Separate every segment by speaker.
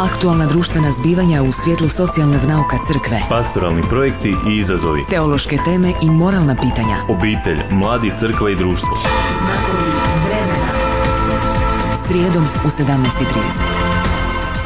Speaker 1: Aktualna društvena zbivanja u svjetlu socijalnog nauka crkve.
Speaker 2: Pastoralni projekti i izazovi.
Speaker 1: Teološke teme i moralna pitanja.
Speaker 2: Obitelj, mladi, crkva i društvo.
Speaker 1: Srijedom u 17.30.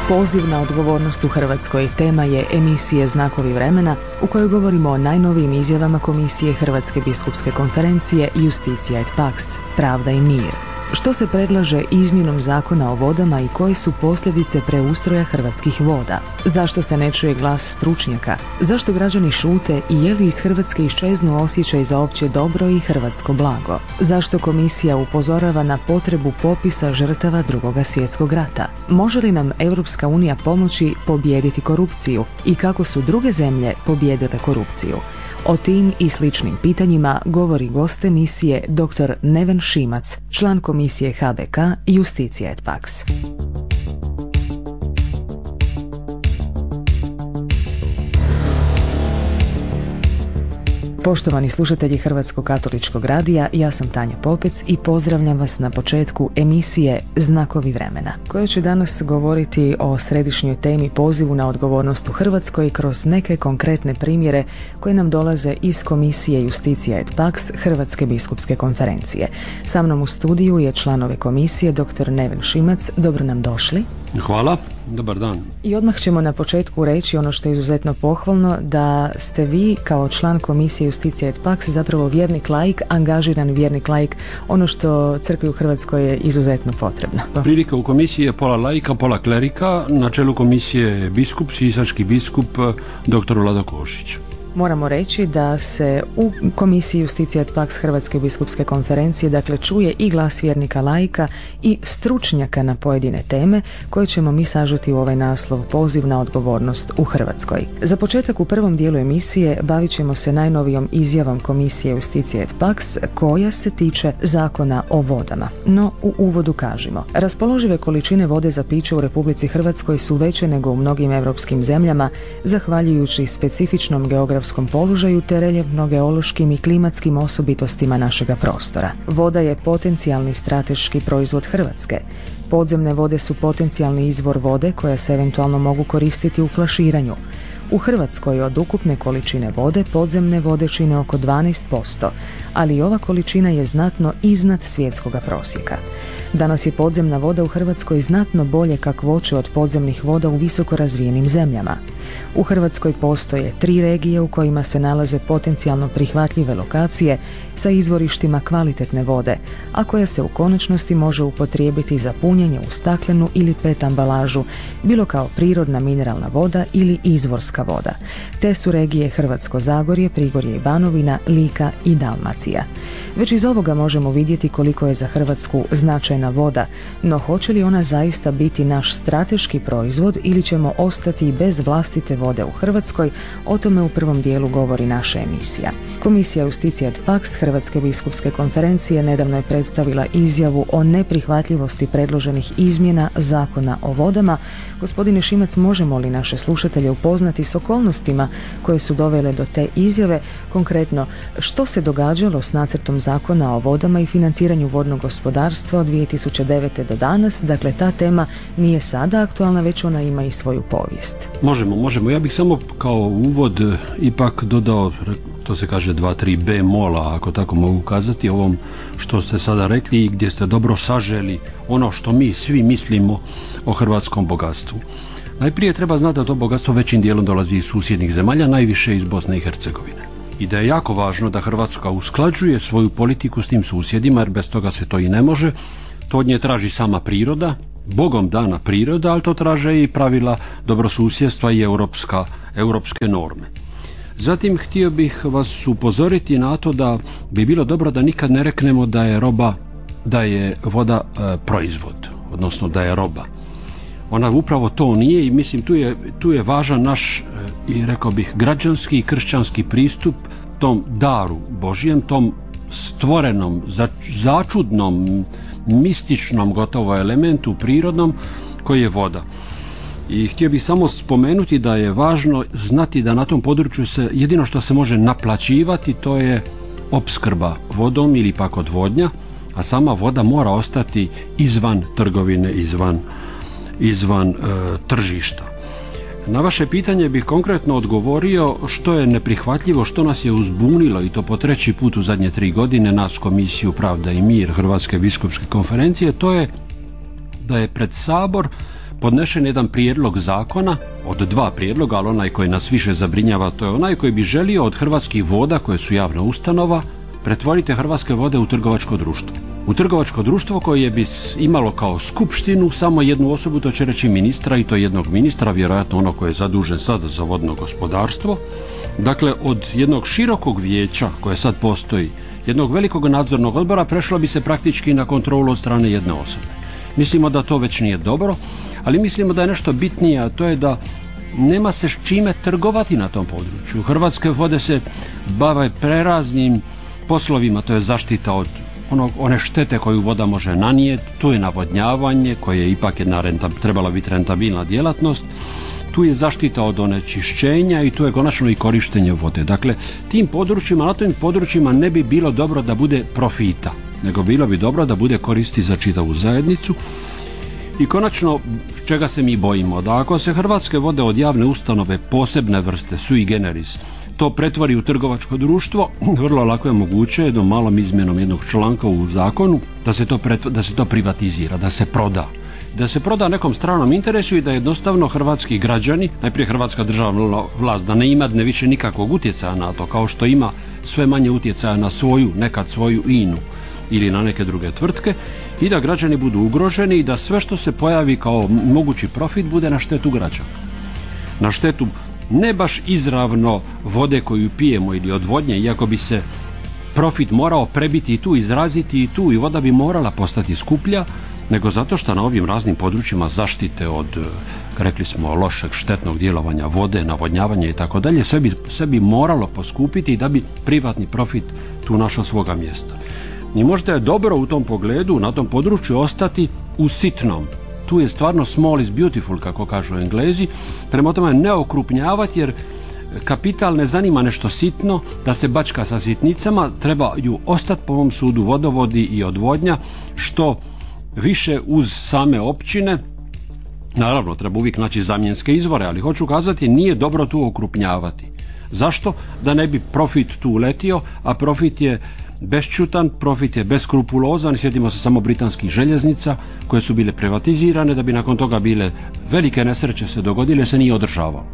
Speaker 1: Poziv na odgovornost u Hrvatskoj tema je emisije Znakovi vremena u kojoj govorimo o najnovijim izjavama Komisije Hrvatske biskupske konferencije Justicija et Pax, Pravda i mir. Što se predlaže izmjenom zakona o vodama i koje su posljedice preustroja hrvatskih voda? Zašto se ne čuje glas stručnjaka? Zašto građani šute i je li iz Hrvatske iščeznu osjećaj za opće dobro i hrvatsko blago? Zašto komisija upozorava na potrebu popisa žrtava drugoga svjetskog rata? Može li nam Europska unija pomoći pobijediti korupciju i kako su druge zemlje pobijedile korupciju? O tim i sličnim pitanjima govori gost emisije dr. Neven Šimac, član komisije HBK Justicija et Pax. Poštovani slušatelji Hrvatskog katoličkog radija, ja sam Tanja Popec i pozdravljam vas na početku emisije Znakovi vremena, koja će danas govoriti o središnjoj temi pozivu na odgovornost u Hrvatskoj kroz neke konkretne primjere koje nam dolaze iz Komisije Justicija et Pax Hrvatske biskupske konferencije. Sa mnom u studiju je članove komisije dr. Neven Šimac. Dobro nam došli.
Speaker 3: Hvala, dobar dan.
Speaker 1: I odmah ćemo na početku reći ono što je izuzetno pohvalno, da ste vi kao član komisije Justicija et Pax zapravo vjernik laik, angažiran vjernik laik, ono što crkvi u Hrvatskoj je izuzetno potrebno.
Speaker 3: Prilika u komisiji je pola laika, pola klerika, na čelu komisije je biskup, sisački biskup, dr. Vlado Košić.
Speaker 1: Moramo reći da se u Komisiji Justicija et Pax Hrvatske biskupske konferencije dakle čuje i glas vjernika laika i stručnjaka na pojedine teme koje ćemo mi sažeti u ovaj naslov poziv na odgovornost u Hrvatskoj. Za početak u prvom dijelu emisije bavit ćemo se najnovijom izjavom Komisije Justicija et Pax koja se tiče zakona o vodama. No u uvodu kažemo. Raspoložive količine vode za piće u Republici Hrvatskoj su veće nego u mnogim europskim zemljama zahvaljujući specifičnom geografskom geografskom položaju te reljevno geološkim i klimatskim osobitostima našega prostora. Voda je potencijalni strateški proizvod Hrvatske. Podzemne vode su potencijalni izvor vode koja se eventualno mogu koristiti u flaširanju. U Hrvatskoj od ukupne količine vode podzemne vode čine oko 12%, ali ova količina je znatno iznad svjetskoga prosjeka. Danas je podzemna voda u Hrvatskoj znatno bolje kakvoće od podzemnih voda u visoko razvijenim zemljama. U Hrvatskoj postoje tri regije u kojima se nalaze potencijalno prihvatljive lokacije sa izvorištima kvalitetne vode, a koja se u konačnosti može upotrijebiti za punjenje u staklenu ili pet ambalažu, bilo kao prirodna mineralna voda ili izvorska voda. Te su regije Hrvatsko Zagorje, Prigorje i Banovina, Lika i Dalmacija. Već iz ovoga možemo vidjeti koliko je za Hrvatsku značajna voda, no hoće li ona zaista biti naš strateški proizvod ili ćemo ostati bez vlastite vode u Hrvatskoj, o tome u prvom dijelu govori naša emisija. Komisija Justicija et Pax Hrvatske biskupske konferencije nedavno je predstavila izjavu o neprihvatljivosti predloženih izmjena zakona o vodama. Gospodine Šimac, možemo li naše slušatelje upoznati s okolnostima koje su dovele do te izjave, konkretno što se događalo s nacrtom zakona o vodama i financiranju vodnog gospodarstva od 2009. do danas, dakle ta tema nije sada aktualna, već ona ima i svoju povijest.
Speaker 3: Možemo. Ja bih samo kao uvod ipak dodao, to se kaže 2-3 B mola, ako tako mogu kazati, ovom što ste sada rekli i gdje ste dobro saželi ono što mi svi mislimo o hrvatskom bogatstvu. Najprije treba znati da to bogatstvo većim dijelom dolazi iz susjednih zemalja, najviše iz Bosne i Hercegovine i da je jako važno da Hrvatska usklađuje svoju politiku s tim susjedima jer bez toga se to i ne može. To od nje traži sama priroda, bogom dana priroda, ali to traže i pravila dobrosusjedstva i europska, europske norme. Zatim htio bih vas upozoriti na to da bi bilo dobro da nikad ne reknemo da je roba, da je voda e, proizvod, odnosno da je roba. Ona upravo to nije i mislim tu je, tu je važan naš e, rekao bih građanski i kršćanski pristup tom daru Božijem, tom stvorenom, začudnom, mističnom gotovo elementu prirodnom koji je voda. I htio bih samo spomenuti da je važno znati da na tom području se jedino što se može naplaćivati to je opskrba vodom ili pak odvodnja, a sama voda mora ostati izvan trgovine, izvan izvan e, tržišta. Na vaše pitanje bih konkretno odgovorio što je neprihvatljivo, što nas je uzbunilo i to po treći put u zadnje tri godine nas Komisiju Pravda i mir Hrvatske biskupske konferencije, to je da je pred Sabor podnešen jedan prijedlog zakona od dva prijedloga, ali onaj koji nas više zabrinjava to je onaj koji bi želio od hrvatskih voda koje su javna ustanova pretvorite Hrvatske vode u trgovačko društvo. U trgovačko društvo koje bi imalo kao skupštinu samo jednu osobu, to će reći ministra i to jednog ministra, vjerojatno ono koje je zadužen sada za vodno gospodarstvo. Dakle, od jednog širokog vijeća koje sad postoji, jednog velikog nadzornog odbora prešlo bi se praktički na kontrolu od strane jedne osobe. Mislimo da to već nije dobro, ali mislimo da je nešto bitnije, a to je da nema se s čime trgovati na tom području. Hrvatske vode se bave preraznim poslovima, to je zaštita od onog, one štete koju voda može nanijeti, tu je navodnjavanje koje je ipak jedna renta, trebala biti rentabilna djelatnost, tu je zaštita od onečišćenja i tu je konačno i korištenje vode. Dakle, tim područjima, na tim područjima ne bi bilo dobro da bude profita, nego bilo bi dobro da bude koristi za čitavu zajednicu. I konačno, čega se mi bojimo? Da ako se Hrvatske vode od javne ustanove posebne vrste, sui generis, to pretvori u trgovačko društvo, vrlo lako je moguće jednom malom izmjenom jednog članka u zakonu da se to, da se to privatizira, da se proda. Da se proda nekom stranom interesu i da jednostavno hrvatski građani, najprije hrvatska državna vlast, da ne ima ne više nikakvog utjecaja na to, kao što ima sve manje utjecaja na svoju, nekad svoju inu ili na neke druge tvrtke i da građani budu ugroženi i da sve što se pojavi kao mogući profit bude na štetu građana. Na štetu ne baš izravno vode koju pijemo ili odvodnje, iako bi se profit morao prebiti i tu, izraziti i tu i voda bi morala postati skuplja, nego zato što na ovim raznim područjima zaštite od, rekli smo, lošeg štetnog djelovanja vode, navodnjavanja i tako dalje, sve bi, sve moralo poskupiti da bi privatni profit tu našao svoga mjesta. I možda je dobro u tom pogledu, na tom području ostati u sitnom, tu je stvarno small is beautiful, kako kažu englezi, prema tome ne okrupnjavati jer kapital ne zanima nešto sitno, da se bačka sa sitnicama, trebaju ostati po ovom sudu vodovodi i odvodnja, što više uz same općine, naravno treba uvijek naći zamjenske izvore, ali hoću kazati nije dobro tu okrupnjavati. Zašto? Da ne bi profit tu uletio, a profit je bešćutan, profit je beskrupulozan, sjetimo se samo britanskih željeznica koje su bile privatizirane da bi nakon toga bile velike nesreće se dogodile, se nije održavao.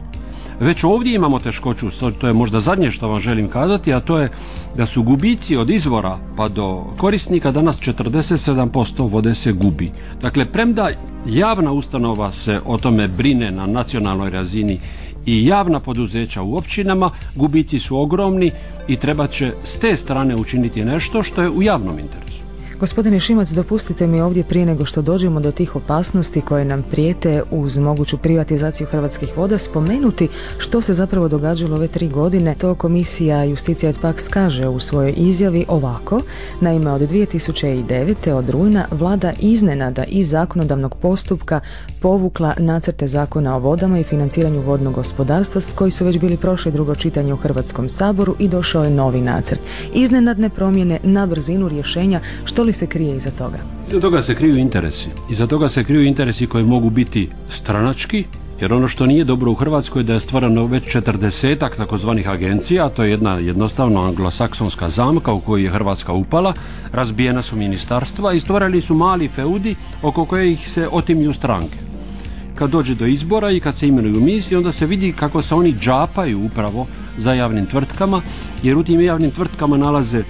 Speaker 3: Već ovdje imamo teškoću, to je možda zadnje što vam želim kazati, a to je da su gubici od izvora pa do korisnika danas 47% vode se gubi. Dakle, premda javna ustanova se o tome brine na nacionalnoj razini i javna poduzeća u općinama, gubici su ogromni i treba će s te strane učiniti nešto što je u javnom interesu.
Speaker 1: Gospodine Šimac, dopustite mi ovdje prije nego što dođemo do tih opasnosti koje nam prijete uz moguću privatizaciju hrvatskih voda spomenuti što se zapravo događalo ove tri godine. To komisija Justicija et Pax kaže u svojoj izjavi ovako. Naime, od 2009. od rujna vlada iznenada iz zakonodavnog postupka povukla nacrte zakona o vodama i financiranju vodnog gospodarstva s koji su već bili prošli drugo čitanje u Hrvatskom saboru i došao je novi nacrt. Iznenadne promjene na brzinu rješenja što li se krije iza toga?
Speaker 3: Iza toga se kriju interesi. Iza toga se kriju interesi koji mogu biti stranački, jer ono što nije dobro u Hrvatskoj je da je stvarano već četrdesetak takozvanih agencija, a to je jedna jednostavno anglosaksonska zamka u koju je Hrvatska upala, razbijena su ministarstva i stvorili su mali feudi oko kojih se otimlju stranke. Kad dođe do izbora i kad se imenuju misije, onda se vidi kako se oni džapaju upravo za javnim tvrtkama, jer u tim javnim tvrtkama nalaze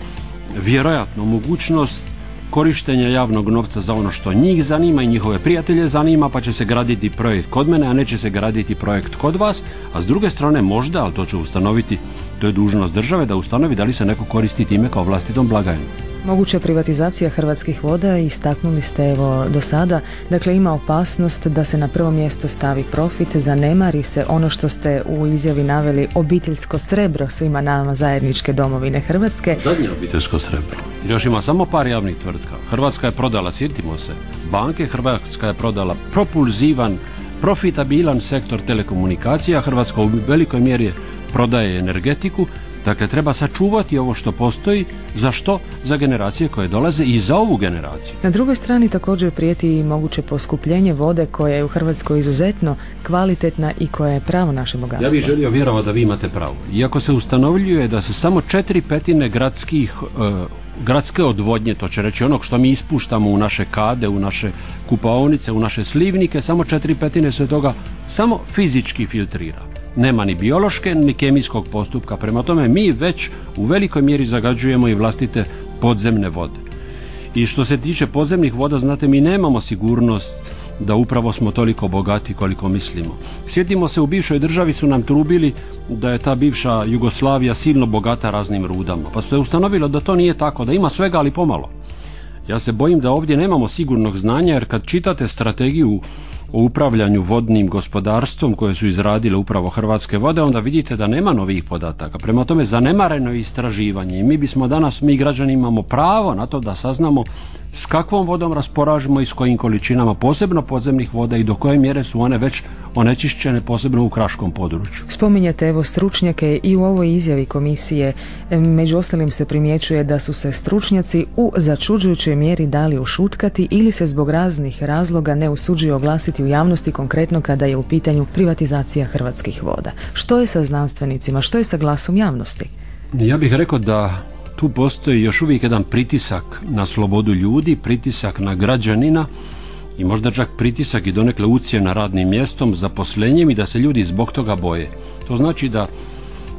Speaker 3: vjerojatno mogućnost korištenja javnog novca za ono što njih zanima i njihove prijatelje zanima pa će se graditi projekt kod mene, a neće se graditi projekt kod vas, a s druge strane možda, ali to će ustanoviti, to je dužnost države da ustanovi da li se neko koristi time kao vlastitom blagajnom.
Speaker 1: Moguća privatizacija hrvatskih voda istaknuli ste evo do sada, dakle ima opasnost da se na prvo mjesto stavi profit, zanemari se ono što ste u izjavi naveli obiteljsko srebro svima nama zajedničke domovine Hrvatske.
Speaker 3: Zadnje obiteljsko srebro. Još ima samo par javnih tvrtka. Hrvatska je prodala, sjetimo se, banke, Hrvatska je prodala propulzivan, profitabilan sektor telekomunikacija, Hrvatska u velikoj mjeri prodaje energetiku, Dakle, treba sačuvati ovo što postoji, za što? Za generacije koje dolaze i za ovu generaciju.
Speaker 1: Na drugoj strani također prijeti i moguće poskupljenje vode koja je u Hrvatskoj izuzetno kvalitetna i koja je pravo naše bogatstvo.
Speaker 3: Ja bih želio vjerovati da vi imate pravo. Iako se ustanovljuje da se samo četiri petine gradskih e, gradske odvodnje, to će reći onog što mi ispuštamo u naše kade, u naše kupaonice, u naše slivnike, samo četiri petine se toga samo fizički filtrira. Nema ni biološke ni kemijskog postupka, prema tome mi već u velikoj mjeri zagađujemo i vlastite podzemne vode. I što se tiče podzemnih voda, znate, mi nemamo sigurnost da upravo smo toliko bogati koliko mislimo. Sjetimo se, u bivšoj državi su nam trubili da je ta bivša Jugoslavija silno bogata raznim rudama, pa se ustanovilo da to nije tako, da ima svega ali pomalo. Ja se bojim da ovdje nemamo sigurnog znanja jer kad čitate strategiju o upravljanju vodnim gospodarstvom koje su izradile upravo Hrvatske vode, onda vidite da nema novih podataka. Prema tome zanemareno je istraživanje i mi bismo danas, mi građani imamo pravo na to da saznamo s kakvom vodom rasporažimo i s kojim količinama posebno podzemnih voda i do koje mjere su one već onečišćene posebno u kraškom području.
Speaker 1: Spominjate evo stručnjake i u ovoj izjavi komisije među ostalim se primjećuje da su se stručnjaci u začuđujućoj mjeri dali ušutkati ili se zbog raznih razloga ne usuđuju oglasiti u javnosti konkretno kada je u pitanju privatizacija hrvatskih voda. Što je sa znanstvenicima, što je sa glasom javnosti?
Speaker 3: Ja bih rekao da tu postoji još uvijek jedan pritisak na slobodu ljudi, pritisak na građanina i možda čak pritisak i donekle na radnim mjestom, zaposlenjem i da se ljudi zbog toga boje. To znači da,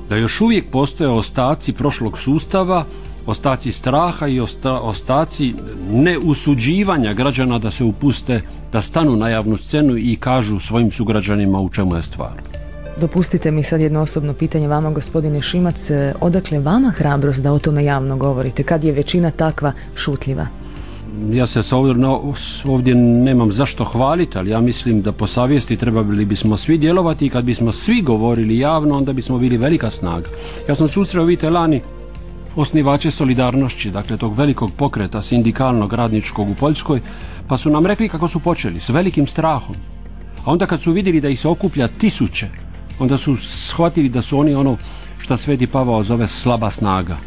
Speaker 3: da još uvijek postoje ostaci prošlog sustava, ostaci straha i osta, ostaci neusuđivanja građana da se upuste, da stanu na javnu scenu i kažu svojim sugrađanima u čemu je stvar.
Speaker 1: Dopustite mi sad jedno osobno pitanje vama, gospodine Šimac. E, odakle vama hrabrost da o tome javno govorite, kad je većina takva šutljiva?
Speaker 3: Ja se ovdje, ovdje nemam zašto hvaliti, ali ja mislim da po savjesti trebali bismo svi djelovati i kad bismo svi govorili javno, onda bismo bili velika snaga. Ja sam susreo, vidite, lani osnivače solidarnošći, dakle tog velikog pokreta sindikalnog radničkog u Poljskoj, pa su nam rekli kako su počeli, s velikim strahom. A onda kad su vidjeli da ih se okuplja tisuće, onda su shvatili da su oni ono što Sveti Pavao zove slaba snaga.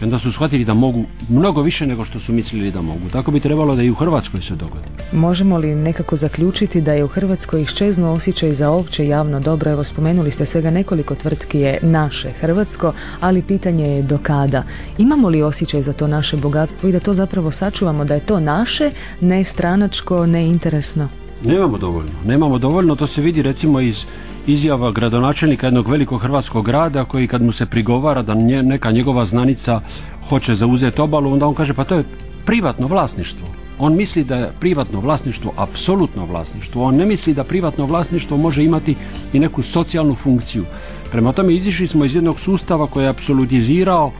Speaker 3: I onda su shvatili da mogu mnogo više nego što su mislili da mogu. Tako bi trebalo da i u Hrvatskoj se dogodi.
Speaker 1: Možemo li nekako zaključiti da je u Hrvatskoj iščeznuo osjećaj za opće javno dobro? Evo spomenuli ste svega nekoliko tvrtki je naše Hrvatsko, ali pitanje je do kada. Imamo li osjećaj za to naše bogatstvo i da to zapravo sačuvamo da je to naše, ne stranačko, ne interesno?
Speaker 3: Nemamo dovoljno. Nemamo dovoljno, to se vidi recimo iz izjava gradonačelnika jednog velikog hrvatskog grada koji kad mu se prigovara da neka njegova znanica hoće zauzeti obalu, onda on kaže pa to je privatno vlasništvo. On misli da je privatno vlasništvo apsolutno vlasništvo. On ne misli da privatno vlasništvo može imati i neku socijalnu funkciju. Prema tome izišli smo iz jednog sustava koji je apsolutizirao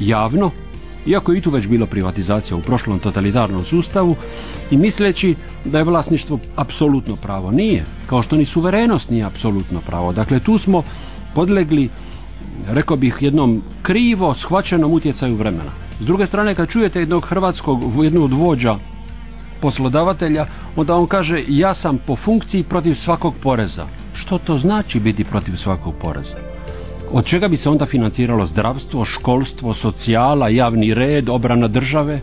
Speaker 3: javno, iako je i tu već bilo privatizacija u prošlom totalitarnom sustavu, i misleći da je vlasništvo apsolutno pravo. Nije, kao što ni suverenost nije apsolutno pravo. Dakle, tu smo podlegli, rekao bih, jednom krivo shvaćenom utjecaju vremena. S druge strane, kad čujete jednog hrvatskog, jednog od vođa poslodavatelja, onda on kaže ja sam po funkciji protiv svakog poreza. Što to znači biti protiv svakog poreza? Od čega bi se onda financiralo zdravstvo, školstvo, socijala, javni red, obrana države?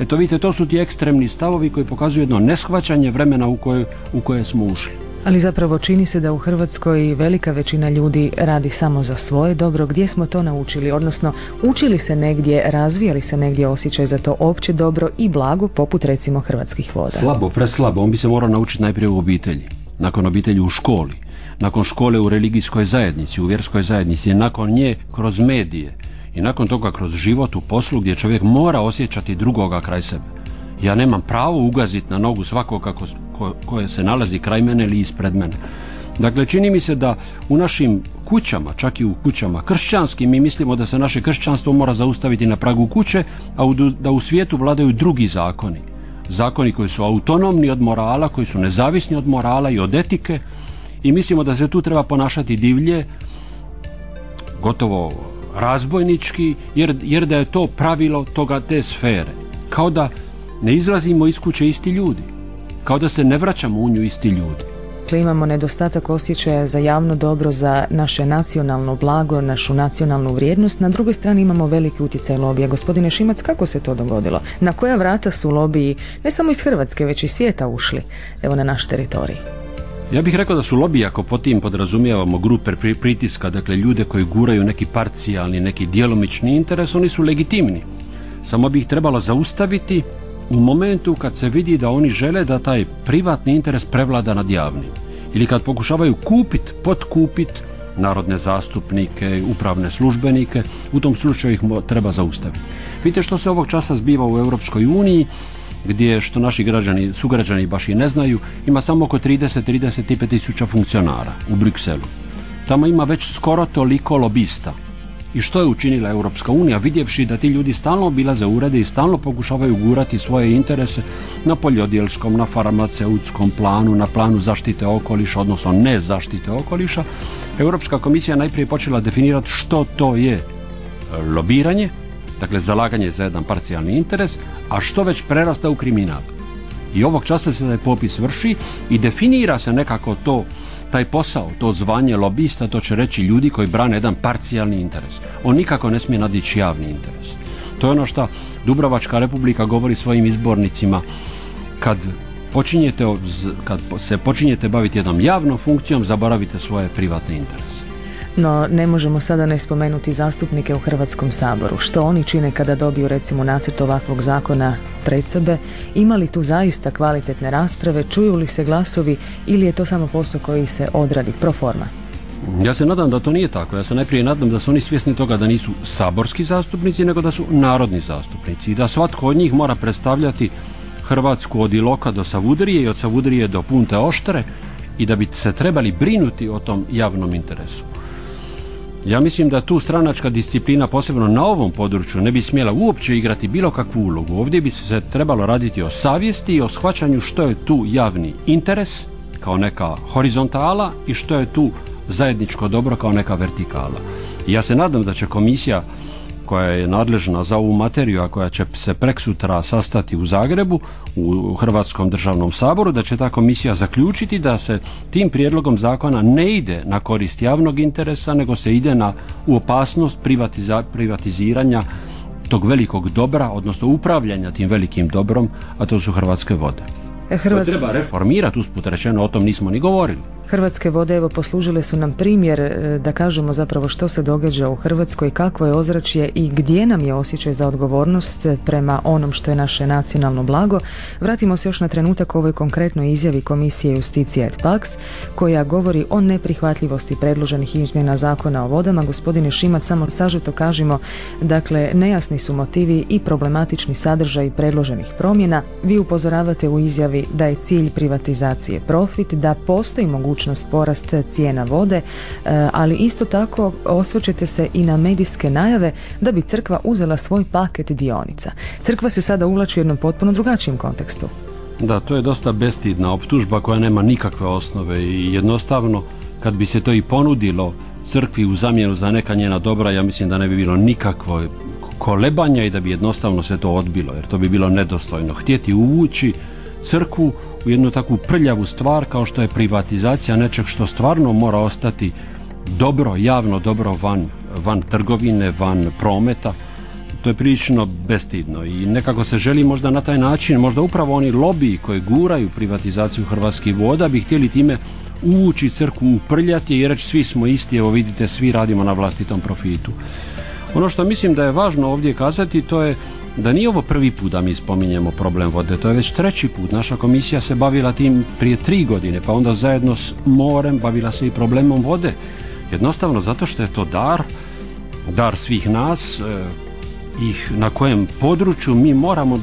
Speaker 3: Eto vidite, to su ti ekstremni stavovi koji pokazuju jedno neshvaćanje vremena u koje, u koje smo ušli.
Speaker 1: Ali zapravo čini se da u Hrvatskoj velika većina ljudi radi samo za svoje dobro. Gdje smo to naučili? Odnosno, učili se negdje, razvijali se negdje osjećaj za to opće dobro i blago, poput recimo hrvatskih voda?
Speaker 3: Slabo, preslabo. On bi se morao naučiti najprije u obitelji, nakon obitelji u školi, nakon škole u religijskoj zajednici, u vjerskoj zajednici, nakon nje kroz medije, i nakon toga kroz život u poslu gdje čovjek mora osjećati drugoga kraj sebe. Ja nemam pravo ugaziti na nogu svakoga ko, ko, koje se nalazi kraj mene ili ispred mene. Dakle, čini mi se da u našim kućama, čak i u kućama kršćanskim, mi mislimo da se naše kršćanstvo mora zaustaviti na pragu kuće, a da u svijetu vladaju drugi zakoni. Zakoni koji su autonomni od morala, koji su nezavisni od morala i od etike i mislimo da se tu treba ponašati divlje, gotovo razbojnički jer, jer da je to pravilo toga te sfere. Kao da ne izlazimo iz kuće isti ljudi. Kao da se ne vraćamo u nju isti ljudi.
Speaker 1: dakle imamo nedostatak osjećaja za javno dobro, za naše nacionalno blago, našu nacionalnu vrijednost, na drugoj strani imamo veliki utjecaj lobija. Gospodine Šimac, kako se to dogodilo? Na koja vrata su lobiji, ne samo iz Hrvatske, već i svijeta ušli, evo na naš teritorij?
Speaker 3: Ja bih rekao da su lobiji, ako po tim podrazumijevamo grupe pritiska, dakle ljude koji guraju neki parcijalni, neki djelomični interes, oni su legitimni. Samo bi ih trebalo zaustaviti u momentu kad se vidi da oni žele da taj privatni interes prevlada nad javnim. Ili kad pokušavaju kupit, potkupit narodne zastupnike, upravne službenike, u tom slučaju ih treba zaustaviti. Vidite što se ovog časa zbiva u Europskoj uniji, gdje što naši građani, sugrađani baš i ne znaju, ima samo oko 30-35 tisuća funkcionara u Brysselu. Tamo ima već skoro toliko lobista. I što je učinila Europska unija, vidjevši da ti ljudi stalno obilaze urede i stalno pokušavaju gurati svoje interese na poljodjelskom, na farmaceutskom planu, na planu zaštite okoliša, odnosno ne zaštite okoliša, Europska komisija najprije počela definirati što to je lobiranje, dakle zalaganje za jedan parcijalni interes, a što već prerasta u kriminal. I ovog časa se taj popis vrši i definira se nekako to taj posao, to zvanje lobista, to će reći ljudi koji brane jedan parcijalni interes. On nikako ne smije nadići javni interes. To je ono što Dubrovačka republika govori svojim izbornicima kad počinjete, kad se počinjete baviti jednom javnom funkcijom, zaboravite svoje privatne interese.
Speaker 1: No, ne možemo sada ne spomenuti zastupnike u Hrvatskom saboru. Što oni čine kada dobiju recimo nacrt ovakvog zakona pred sebe? Ima li tu zaista kvalitetne rasprave? Čuju li se glasovi ili je to samo posao koji se odradi pro forma?
Speaker 3: Ja se nadam da to nije tako. Ja se najprije nadam da su oni svjesni toga da nisu saborski zastupnici, nego da su narodni zastupnici i da svatko od njih mora predstavljati Hrvatsku od Iloka do Savudrije i od Savudrije do Punte Oštre i da bi se trebali brinuti o tom javnom interesu. Ja mislim da tu stranačka disciplina posebno na ovom području ne bi smjela uopće igrati bilo kakvu ulogu. Ovdje bi se trebalo raditi o savjesti i o shvaćanju što je tu javni interes kao neka horizontala i što je tu zajedničko dobro kao neka vertikala. Ja se nadam da će komisija koja je nadležna za ovu materiju, a koja će se preksutra sastati u Zagrebu, u Hrvatskom državnom saboru, da će ta komisija zaključiti da se tim prijedlogom zakona ne ide na korist javnog interesa, nego se ide na u opasnost privatiziranja tog velikog dobra, odnosno upravljanja tim velikim dobrom, a to su Hrvatske vode. Hrvatska... treba reformirati usput rečeno, o tom nismo ni govorili.
Speaker 1: Hrvatske vode evo poslužile su nam primjer e, da kažemo zapravo što se događa u Hrvatskoj, kakvo je ozračje i gdje nam je osjećaj za odgovornost prema onom što je naše nacionalno blago. Vratimo se još na trenutak ovoj konkretnoj izjavi Komisije Justicija et Pax koja govori o neprihvatljivosti predloženih izmjena zakona o vodama. Gospodine Šimac, samo sažeto kažemo, dakle nejasni su motivi i problematični sadržaj predloženih promjena. Vi upozoravate u izjavi da je cilj privatizacije profit, da postoji mogućnost porasta cijena vode, e, ali isto tako osvrćete se i na medijske najave da bi crkva uzela svoj paket dionica. Crkva se sada uvlači u jednom potpuno drugačijem kontekstu.
Speaker 3: Da, to je dosta bestidna optužba koja nema nikakve osnove i jednostavno kad bi se to i ponudilo crkvi u zamjenu za neka njena dobra, ja mislim da ne bi bilo nikakvo kolebanja i da bi jednostavno se to odbilo, jer to bi bilo nedostojno. Htjeti uvući crkvu u jednu takvu prljavu stvar kao što je privatizacija nečeg što stvarno mora ostati dobro, javno dobro van, van trgovine, van prometa, to je prilično bestidno i nekako se želi možda na taj način, možda upravo oni lobiji koji guraju privatizaciju hrvatskih voda bi htjeli time uvući crkvu uprljati i reći svi smo isti, evo vidite svi radimo na vlastitom profitu. Ono što mislim da je važno ovdje kazati to je da nije ovo prvi put da mi spominjemo problem vode, to je već treći put. Naša komisija se bavila tim prije tri godine, pa onda zajedno s morem bavila se i problemom vode. Jednostavno zato što je to dar, dar svih nas, e, ih na kojem području mi moramo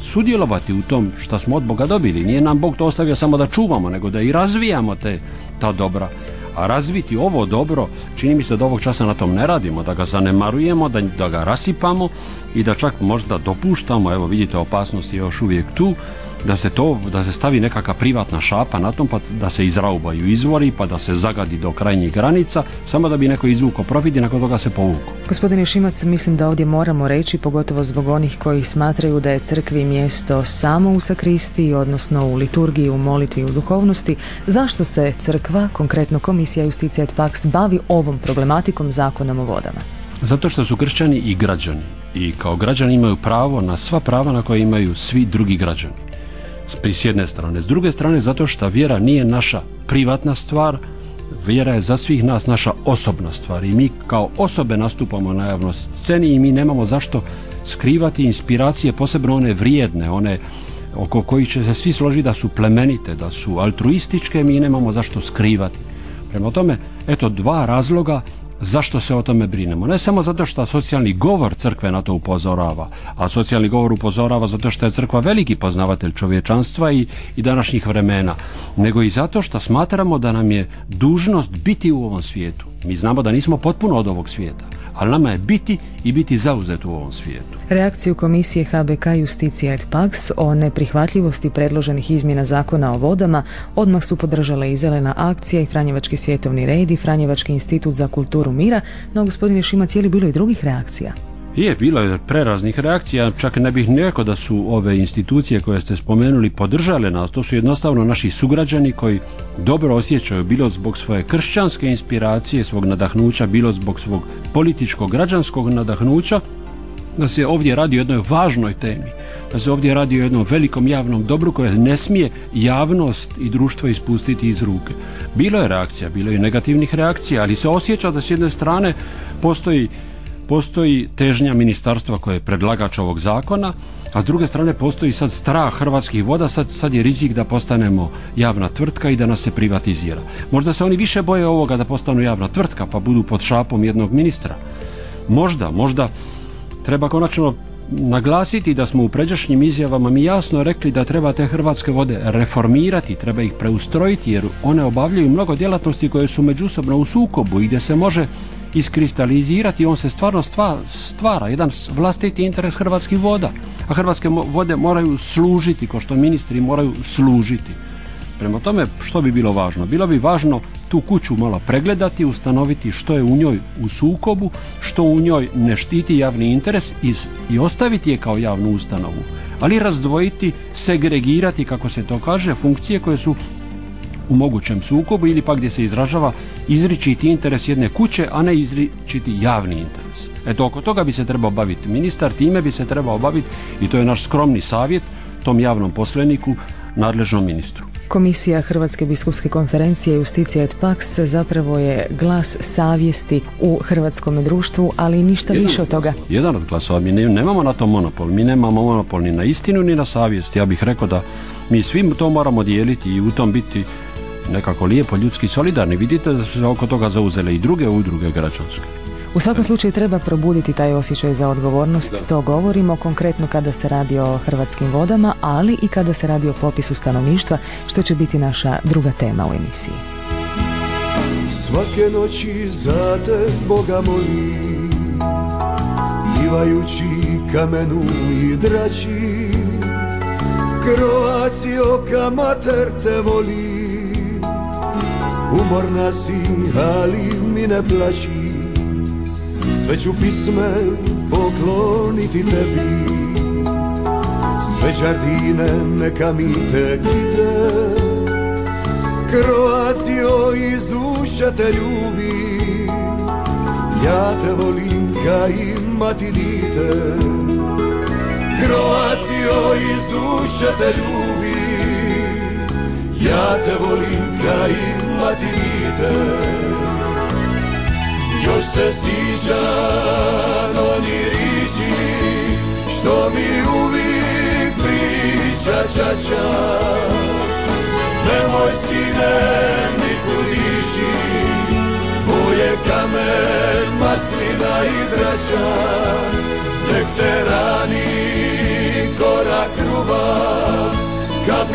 Speaker 3: sudjelovati u tom što smo od Boga dobili. Nije nam Bog to ostavio samo da čuvamo, nego da i razvijamo te, ta dobra. A razviti ovo dobro, čini mi se da ovog časa na tom ne radimo, da ga zanemarujemo, da, da ga rasipamo i da čak možda dopuštamo, evo vidite opasnost je još uvijek tu, da se to, da se stavi nekakva privatna šapa na tom pa da se izraubaju izvori pa da se zagadi do krajnjih granica samo da bi neko izvukao profit i nakon toga se povuko.
Speaker 1: Gospodine Šimac, mislim da ovdje moramo reći, pogotovo zbog onih koji smatraju da je crkvi mjesto samo u sakristiji, odnosno u liturgiji, u molitvi, u duhovnosti, zašto se crkva, konkretno komisija Justicija et Pax, bavi ovom problematikom zakonom o vodama?
Speaker 3: Zato što su kršćani i građani i kao građani imaju pravo na sva prava na koje imaju svi drugi građani. S jedne strane. S druge strane zato što vjera nije naša privatna stvar, vjera je za svih nas naša osobna stvar i mi kao osobe nastupamo na javnoj sceni i mi nemamo zašto skrivati inspiracije, posebno one vrijedne, one oko kojih će se svi složiti da su plemenite, da su altruističke, mi nemamo zašto skrivati. Prema tome, eto dva razloga Zašto se o tome brinemo? Ne samo zato što socijalni govor crkve na to upozorava, a socijalni govor upozorava zato što je crkva veliki poznavatelj čovječanstva i, i današnjih vremena, nego i zato što smatramo da nam je dužnost biti u ovom svijetu. Mi znamo da nismo potpuno od ovog svijeta, ali nama je biti i biti zauzet u ovom svijetu.
Speaker 1: Reakciju komisije HBK Justicija et Pax o neprihvatljivosti predloženih izmjena zakona o vodama odmah su podržale i Zelena akcija i Franjevački svjetovni red i Franjevački institut za kulturu mira, no gospodine Šimac, je li bilo i drugih reakcija?
Speaker 3: Je, bilo je preraznih reakcija, čak ne bih rekao da su ove institucije koje ste spomenuli podržale nas, to su jednostavno naši sugrađani koji dobro osjećaju bilo zbog svoje kršćanske inspiracije, svog nadahnuća, bilo zbog svog političkog građanskog nadahnuća, da se ovdje radi o jednoj važnoj temi, da se ovdje radi o jednom velikom javnom dobru koje ne smije javnost i društvo ispustiti iz ruke. Bilo je reakcija, bilo je negativnih reakcija, ali se osjeća da s jedne strane postoji postoji težnja ministarstva koje je predlagač ovog zakona, a s druge strane postoji sad strah hrvatskih voda, sad, sad je rizik da postanemo javna tvrtka i da nas se privatizira. Možda se oni više boje ovoga da postanu javna tvrtka pa budu pod šapom jednog ministra. Možda, možda treba konačno naglasiti da smo u pređašnjim izjavama mi jasno rekli da treba te hrvatske vode reformirati, treba ih preustrojiti jer one obavljaju mnogo djelatnosti koje su međusobno u sukobu i gdje se može iskristalizirati, on se stvarno stvara jedan vlastiti interes hrvatskih voda. A hrvatske vode moraju služiti, kao što ministri moraju služiti. Prema tome, što bi bilo važno? Bilo bi važno tu kuću malo pregledati, ustanoviti što je u njoj u sukobu, što u njoj ne štiti javni interes i, i ostaviti je kao javnu ustanovu. Ali razdvojiti, segregirati, kako se to kaže, funkcije koje su u mogućem sukobu ili pak gdje se izražava izričiti interes jedne kuće, a ne izričiti javni interes. Eto, oko toga bi se trebao baviti ministar, time bi se trebao baviti i to je naš skromni savjet tom javnom posleniku, nadležnom ministru.
Speaker 1: Komisija Hrvatske biskupske konferencije Justicija et Pax zapravo je glas savjesti u hrvatskom društvu, ali ništa više od toga.
Speaker 3: Jedan od glasova, mi nemamo na to monopol, mi nemamo monopol ni na istinu ni na savjest. Ja bih rekao da mi svim to moramo dijeliti i u tom biti nekako lijepo ljudski solidarni. Vidite da su se oko toga zauzele i druge udruge građanske.
Speaker 1: U svakom slučaju treba probuditi taj osjećaj za odgovornost, to govorimo konkretno kada se radi o hrvatskim vodama, ali i kada se radi o popisu stanovništva, što će biti naša druga tema u emisiji.
Speaker 4: Svake noći za te Boga molim, ivajući kamenu i drači, Kroacijo ka mater te volim, umorna si, ali mi ne plaći, sve ću pisme pokloniti tebi. Sve žardine neka mi te kite. Kroacijo iz duša te ljubi. Ja te volim ka imati dite. Kroacijo iz duša te ljubi Ja te volim ka imati dite još se sjećam oni riči što mi uvijek priča čača nemoj sine nikud ići tvoje kamen maslina i drača. Nek te rani korak kruva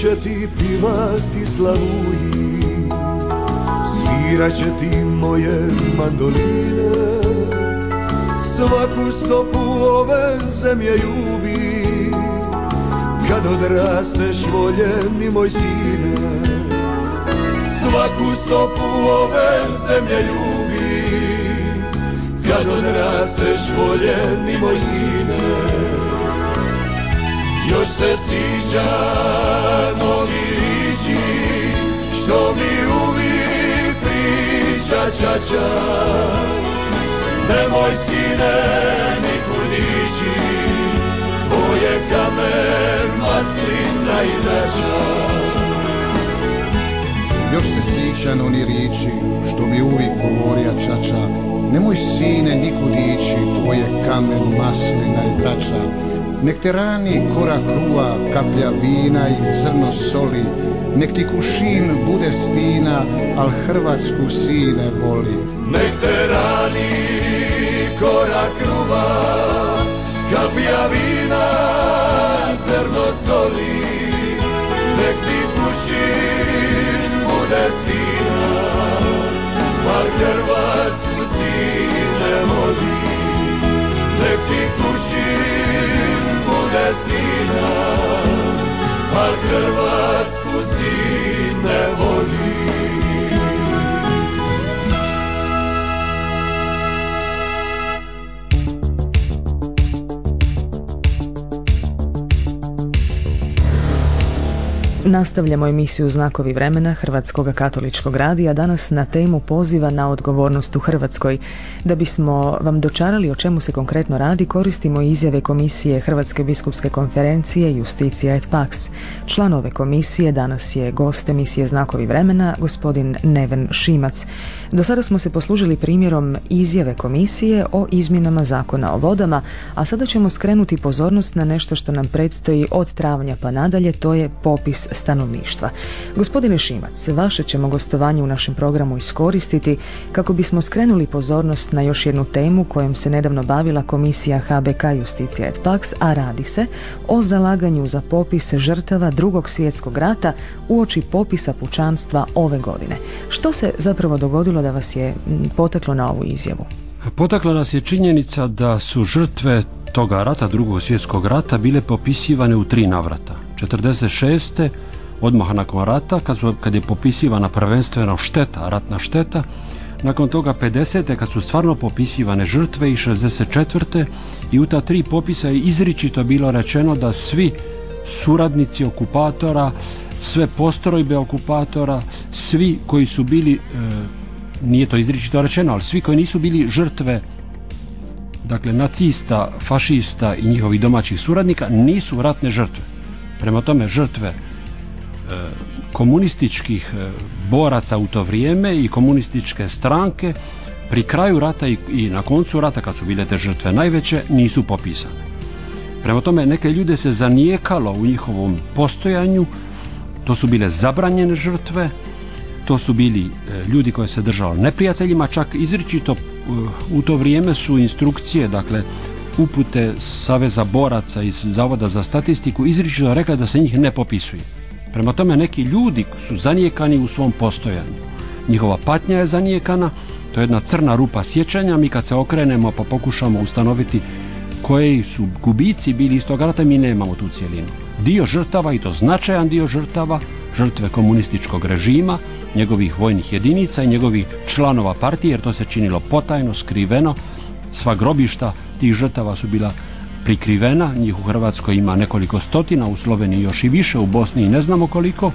Speaker 4: će ti pivati slavuji. Svirat će ti moje mandoline. Svaku stopu ove zemlje ljubi. Kad odrasteš voljeni moj sine. Svaku stopu ove zemlje ljubi. Kad odrasteš voljeni moj sine Još se sviđa novi riči Što mi uvijek priča čača Nemoj sine nikud ići Tvoje kamer maslina i dača
Speaker 5: Još se sjećam oni riči što mi uvijek govorija čača Nemoj sine nikud ići, tvoje kamen maslina i trača Nek te rani korak kruva, kaplja vina i zrno soli. Nek ti kušin bude stina, al Hrvatsku sine voli.
Speaker 4: Nek te rani korak kruva, kaplja vina, zrno soli. Nek ti kušin bude stina, al Hrvatsku sine voli. Nek ti kušin bude stina, al Hrvatsku sine voli
Speaker 1: Nastavljamo emisiju Znakovi vremena Hrvatskog katoličkog radija danas na temu poziva na odgovornost u Hrvatskoj. Da bismo vam dočarali o čemu se konkretno radi, koristimo izjave Komisije Hrvatske biskupske konferencije Justicija et Pax. Član ove komisije danas je gost emisije Znakovi vremena, gospodin Neven Šimac. Do sada smo se poslužili primjerom izjave komisije o izmjenama zakona o vodama, a sada ćemo skrenuti pozornost na nešto što nam predstoji od travnja pa nadalje, to je popis stanovništva. Gospodine Šimac, vaše ćemo gostovanje u našem programu iskoristiti kako bismo skrenuli pozornost na još jednu temu kojom se nedavno bavila komisija HBK Justicija et Pax, a radi se o zalaganju za popis žrtava drugog svjetskog rata uoči popisa pučanstva ove godine. Što se zapravo dogodilo da vas je poteklo na ovu izjavu?
Speaker 3: Potakla nas je činjenica da su žrtve toga rata, drugog svjetskog rata, bile popisivane u tri navrata. 46. odmah nakon rata, kad, su, kad je popisivana prvenstveno šteta, ratna šteta, nakon toga 50. kad su stvarno popisivane žrtve i 64. i u ta tri popisa je izričito bilo rečeno da svi suradnici okupatora, sve postrojbe okupatora, svi koji su bili, e, nije to izričito rečeno, ali svi koji nisu bili žrtve dakle nacista, fašista i njihovih domaćih suradnika nisu ratne žrtve. Prema tome žrtve e, komunističkih e, boraca u to vrijeme i komunističke stranke pri kraju rata i, i na koncu rata kad su bile te žrtve najveće nisu popisane. Prema tome neke ljude se zanijekalo u njihovom postojanju, to su bile zabranjene žrtve, to su bili e, ljudi koje se držalo neprijateljima, čak izričito u to vrijeme su instrukcije, dakle upute Saveza boraca iz Zavoda za statistiku izričito rekla da se njih ne popisuje. Prema tome neki ljudi su zanijekani u svom postojanju. Njihova patnja je zanijekana, to je jedna crna rupa sjećanja, mi kad se okrenemo pa pokušamo ustanoviti koji su gubici bili iz tog rata, mi nemamo tu cijelinu. Dio žrtava i to značajan dio žrtava, žrtve komunističkog režima, njegovih vojnih jedinica i njegovih članova partije, jer to se činilo potajno, skriveno, sva grobišta tih žrtava su bila prikrivena, njih u Hrvatskoj ima nekoliko stotina, u Sloveniji još i više, u Bosni ne znamo koliko.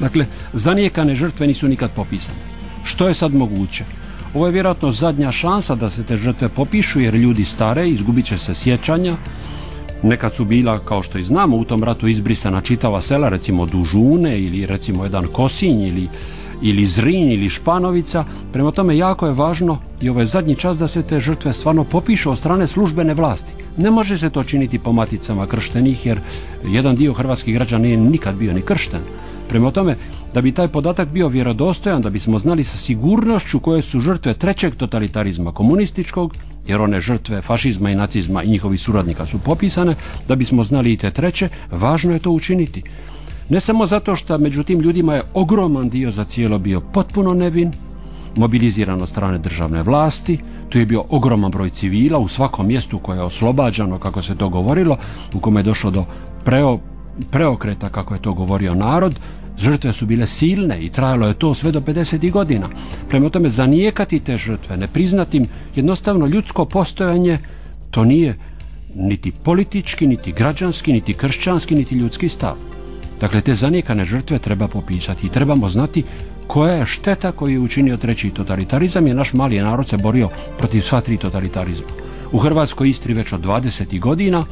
Speaker 3: Dakle, zanijekane žrtve nisu nikad popisane. Što je sad moguće? Ovo je vjerojatno zadnja šansa da se te žrtve popišu jer ljudi stare, izgubit će se sjećanja. Nekad su bila, kao što i znamo, u tom ratu izbrisana čitava sela, recimo Dužune ili recimo jedan Kosinj ili, ili Zrinj ili Španovica. Prema tome jako je važno i ovo je zadnji čas da se te žrtve stvarno popišu od strane službene vlasti. Ne može se to činiti po maticama krštenih jer jedan dio hrvatskih građana nije nikad bio ni kršten. Prema tome, da bi taj podatak bio vjerodostojan, da bismo znali sa sigurnošću koje su žrtve trećeg totalitarizma komunističkog, jer one žrtve fašizma i nacizma i njihovih suradnika su popisane, da bismo znali i te treće, važno je to učiniti. Ne samo zato što među tim ljudima je ogroman dio za cijelo bio potpuno nevin, mobiliziran od strane državne vlasti, tu je bio ogroman broj civila u svakom mjestu koje je oslobađano, kako se to govorilo, u kome je došlo do preo, preokreta, kako je to govorio narod, žrtve su bile silne i trajalo je to sve do 50. godina. Prema tome, zanijekati te žrtve, ne priznatim jednostavno ljudsko postojanje, to nije niti politički, niti građanski, niti kršćanski, niti ljudski stav. Dakle, te zanijekane žrtve treba popisati i trebamo znati koja je šteta koju je učinio treći totalitarizam jer naš mali narod se borio protiv sva tri totalitarizma. U Hrvatskoj Istri već od 20. godina,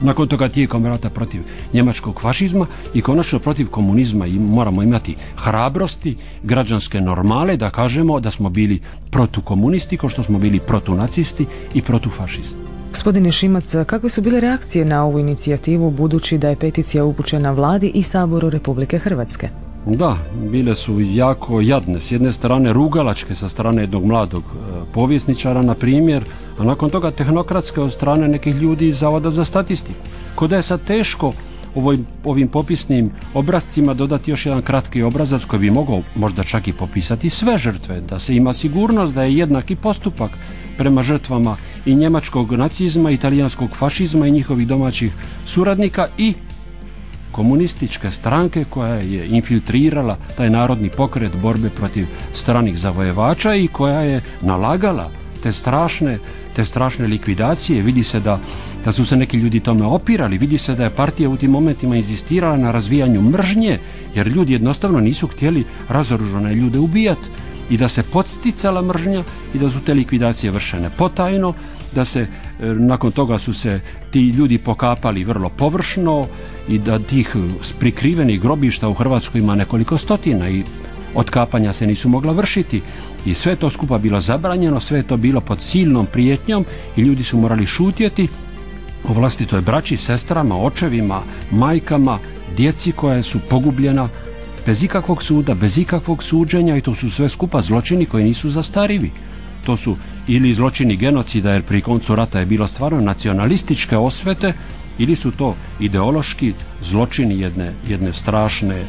Speaker 3: nakon toga tijekom rata protiv njemačkog fašizma i konačno protiv komunizma i moramo imati hrabrosti, građanske normale da kažemo da smo bili protukomunisti kao što smo bili protunacisti i protufašisti.
Speaker 1: Gospodine Šimac, kakve su bile reakcije na ovu inicijativu budući da je peticija upućena vladi i Saboru Republike Hrvatske?
Speaker 3: Da, bile su jako jadne. S jedne strane rugalačke sa strane jednog mladog e, povjesničara, na primjer, a nakon toga tehnokratske od strane nekih ljudi iz Zavoda za statistiku. Kod je sad teško ovim, ovim popisnim obrazcima dodati još jedan kratki obrazac koji bi mogao možda čak i popisati sve žrtve, da se ima sigurnost da je jednaki postupak prema žrtvama i njemačkog nacizma, italijanskog fašizma i njihovih domaćih suradnika i komunističke stranke koja je infiltrirala taj narodni pokret borbe protiv stranih zavojevača i koja je nalagala te strašne te strašne likvidacije. Vidi se da, da su se neki ljudi tome opirali. Vidi se da je partija u tim momentima inzistirala na razvijanju mržnje jer ljudi jednostavno nisu htjeli razoružane ljude ubijati i da se podsticala mržnja i da su te likvidacije vršene potajno da se e, nakon toga su se ti ljudi pokapali vrlo površno i da tih prikrivenih grobišta u Hrvatskoj ima nekoliko stotina i otkapanja se nisu mogla vršiti i sve to skupa bilo zabranjeno, sve to bilo pod silnom prijetnjom i ljudi su morali šutjeti o vlastitoj braći, sestrama, očevima, majkama, djeci koja su pogubljena bez ikakvog suda, bez ikakvog suđenja i to su sve skupa zločini koji nisu zastarivi. To su ili zločini genocida jer pri koncu rata je bilo stvarno nacionalističke osvete ili su to ideološki zločini jedne, jedne strašne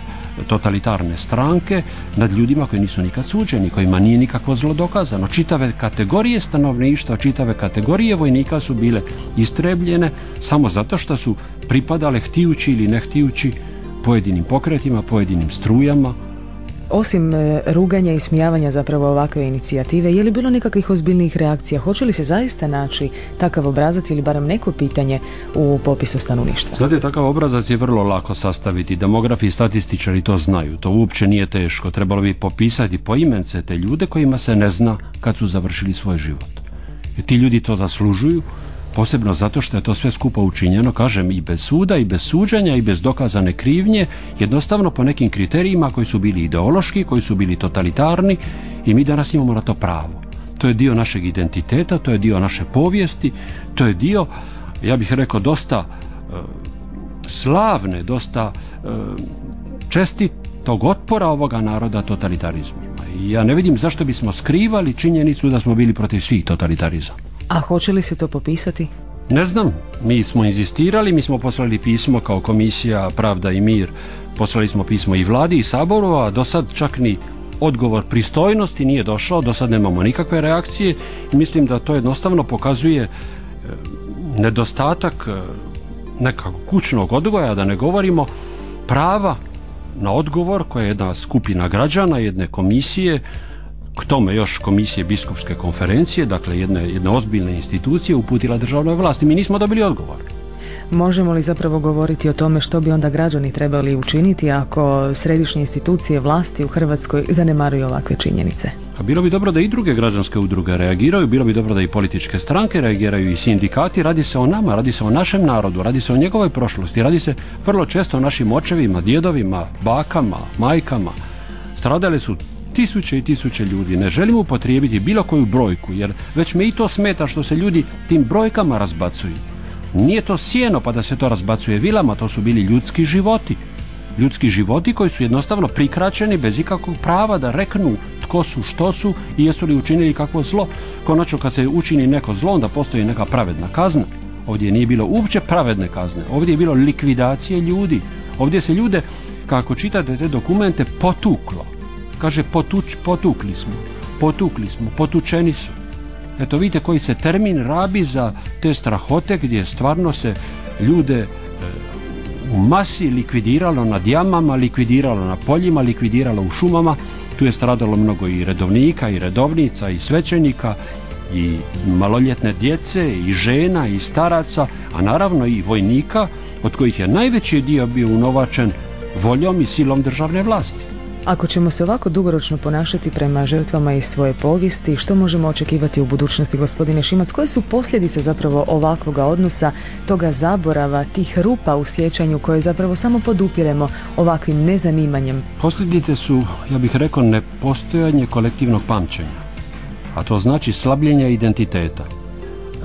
Speaker 3: totalitarne stranke nad ljudima koji nisu nikad suđeni, kojima nije nikakvo zlo dokazano. Čitave kategorije stanovništva, čitave kategorije vojnika su bile istrebljene samo zato što su pripadale htijući ili ne htijući pojedinim pokretima, pojedinim strujama,
Speaker 1: osim e, ruganja i smijavanja zapravo ovakve inicijative, je li bilo nekakvih ozbiljnijih reakcija? Hoće li se zaista naći takav obrazac ili barem neko pitanje u popisu stanovništva?
Speaker 3: Znate, takav obrazac je vrlo lako sastaviti. Demografi i statističari to znaju. To uopće nije teško. Trebalo bi popisati poimence te ljude kojima se ne zna kad su završili svoj život. Jer ti ljudi to zaslužuju posebno zato što je to sve skupo učinjeno, kažem, i bez suda, i bez suđenja, i bez dokazane krivnje, jednostavno po nekim kriterijima koji su bili ideološki, koji su bili totalitarni i mi danas imamo na to pravo. To je dio našeg identiteta, to je dio naše povijesti, to je dio, ja bih rekao, dosta e, slavne, dosta e, čestitog otpora ovoga naroda totalitarizmima. Ja ne vidim zašto bismo skrivali činjenicu da smo bili protiv svih totalitarizama.
Speaker 1: A hoće li se to popisati?
Speaker 3: Ne znam, mi smo inzistirali, mi smo poslali pismo kao komisija Pravda i mir, poslali smo pismo i vladi i saboru, a do sad čak ni odgovor pristojnosti nije došao, do sad nemamo nikakve reakcije i mislim da to jednostavno pokazuje e, nedostatak e, nekakvog kućnog odgoja, da ne govorimo prava na odgovor koje je jedna skupina građana, jedne komisije k tome još komisije biskupske konferencije, dakle jedne, jedne ozbiljne institucije uputila državnoj vlasti. Mi nismo dobili odgovor.
Speaker 1: Možemo li zapravo govoriti o tome što bi onda građani trebali učiniti ako središnje institucije vlasti u Hrvatskoj zanemaruju ovakve činjenice?
Speaker 3: A bilo bi dobro da i druge građanske udruge reagiraju, bilo bi dobro da i političke stranke reagiraju i sindikati, radi se o nama, radi se o našem narodu, radi se o njegovoj prošlosti, radi se vrlo često o našim očevima, djedovima, bakama, majkama. Stradale su tisuće i tisuće ljudi. Ne želim upotrijebiti bilo koju brojku, jer već me i to smeta što se ljudi tim brojkama razbacuju. Nije to sjeno pa da se to razbacuje vilama, to su bili ljudski životi. Ljudski životi koji su jednostavno prikraćeni bez ikakvog prava da reknu tko su, što su i jesu li učinili kakvo zlo. Konačno kad se učini neko zlo, onda postoji neka pravedna kazna. Ovdje nije bilo uopće pravedne kazne, ovdje je bilo likvidacije ljudi. Ovdje se ljude kako čitate te dokumente, potuklo. Kaže, potuč, potukli smo, potukli smo, potučeni su. Eto vidite koji se termin rabi za te strahote gdje stvarno se ljude e, u masi likvidiralo na jamama, likvidiralo na poljima, likvidiralo u šumama. Tu je stradalo mnogo i redovnika, i redovnica, i svećenika, i maloljetne djece, i žena, i staraca, a naravno i vojnika, od kojih je najveći dio bio unovačen voljom i silom državne vlasti.
Speaker 1: Ako ćemo se ovako dugoročno ponašati prema žrtvama iz svoje povijesti, što možemo očekivati u budućnosti, gospodine Šimac? Koje su posljedice zapravo ovakvoga odnosa, toga zaborava, tih rupa u sjećanju koje zapravo samo podupiremo ovakvim nezanimanjem?
Speaker 3: Posljedice su, ja bih rekao, nepostojanje kolektivnog pamćenja, a to znači slabljenje identiteta.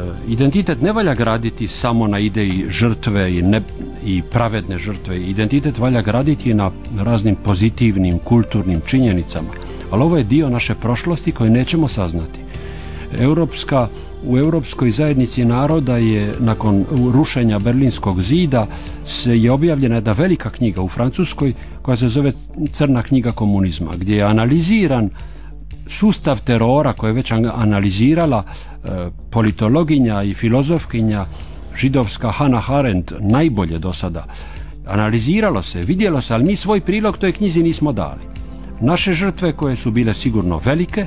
Speaker 3: E, identitet ne valja graditi samo na ideji žrtve i, ne, i pravedne žrtve. Identitet valja graditi na raznim pozitivnim, kulturnim činjenicama. Ali ovo je dio naše prošlosti koji nećemo saznati. Europska, u Europskoj zajednici naroda je nakon rušenja Berlinskog zida se je objavljena jedna velika knjiga u Francuskoj koja se zove Crna knjiga komunizma gdje je analiziran sustav terora koje je već analizirala e, politologinja i filozofkinja židovska Hannah Arendt najbolje do sada. Analiziralo se, vidjelo se, ali mi svoj prilog toj knjizi nismo dali. Naše žrtve koje su bile sigurno velike,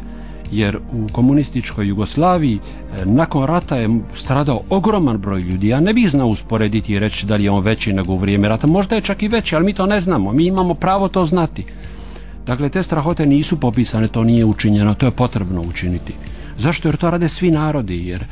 Speaker 3: jer u komunističkoj Jugoslaviji e, nakon rata je stradao ogroman broj ljudi. Ja ne bih znao usporediti i reći da li je on veći nego u vrijeme rata. Možda je čak i veći, ali mi to ne znamo. Mi imamo pravo to znati. Dakle, te strahote nisu popisane, to nije učinjeno, to je potrebno učiniti. Zašto? Jer to rade svi narodi, jer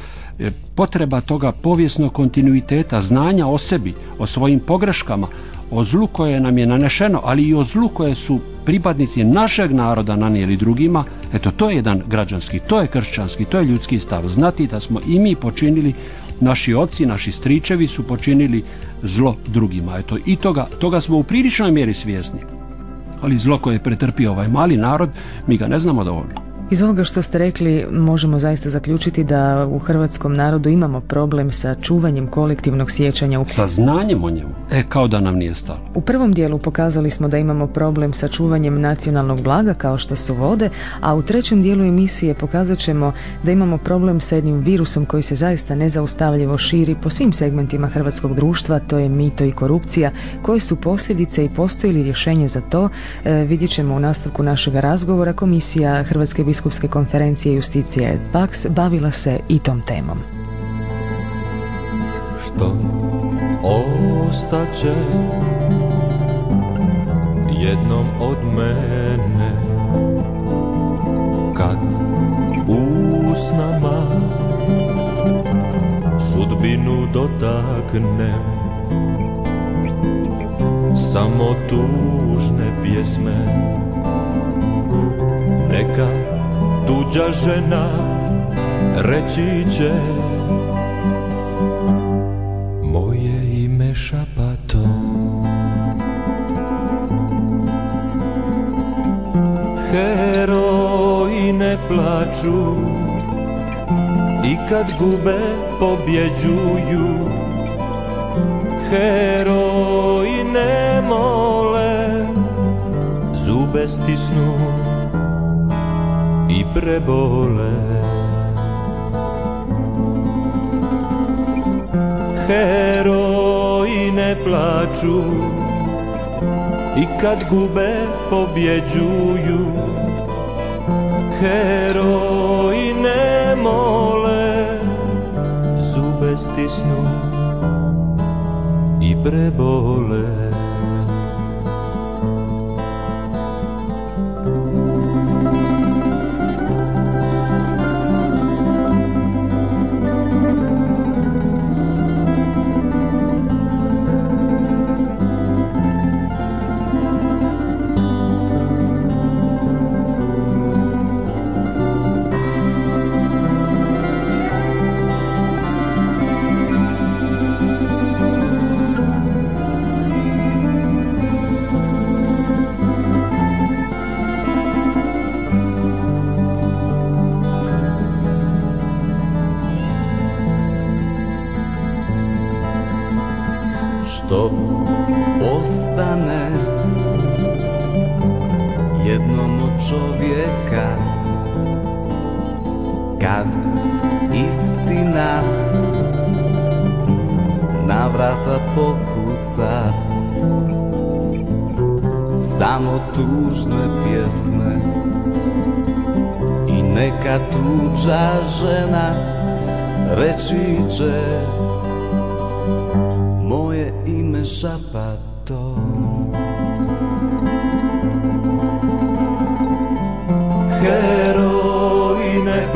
Speaker 3: potreba toga povijesnog kontinuiteta, znanja o sebi, o svojim pogreškama, o zlu koje nam je nanešeno, ali i o zlu koje su pripadnici našeg naroda nanijeli drugima, eto to je jedan građanski, to je kršćanski, to je ljudski stav. Znati da smo i mi počinili, naši oci, naši stričevi su počinili zlo drugima. Eto i toga, toga smo u priličnoj mjeri svjesni ali zlo koje je pretrpio ovaj mali narod, mi ga ne znamo dovoljno.
Speaker 1: Iz ovoga što ste rekli možemo zaista zaključiti da u hrvatskom narodu imamo problem sa čuvanjem kolektivnog sjećanja.
Speaker 3: Sa znanjem o njemu, e kao da nam nije stalo.
Speaker 1: U prvom dijelu pokazali smo da imamo problem sa čuvanjem nacionalnog blaga kao što su vode, a u trećem dijelu emisije pokazat ćemo da imamo problem sa jednim virusom koji se zaista nezaustavljivo širi po svim segmentima hrvatskog društva, to je mito i korupcija, koje su posljedice i postoji li rješenje za to, e, vidjet ćemo u nastavku našega razgovora komisija Hrvatske biskupske konferencije Justicije Pax bavila se i tom temom.
Speaker 6: Što ostaće jednom od mene kad usnama sudbinu dotaknem samo tužne pjesme neka tuđa žena reći će moje ime šapato heroji ne plaču i kad gube pobjeđuju. Heroji ne mole zube stisnu prebole Heroji ne plaču i kad gube pobjeđuju. Heroji ne mole zube stisnu i prebole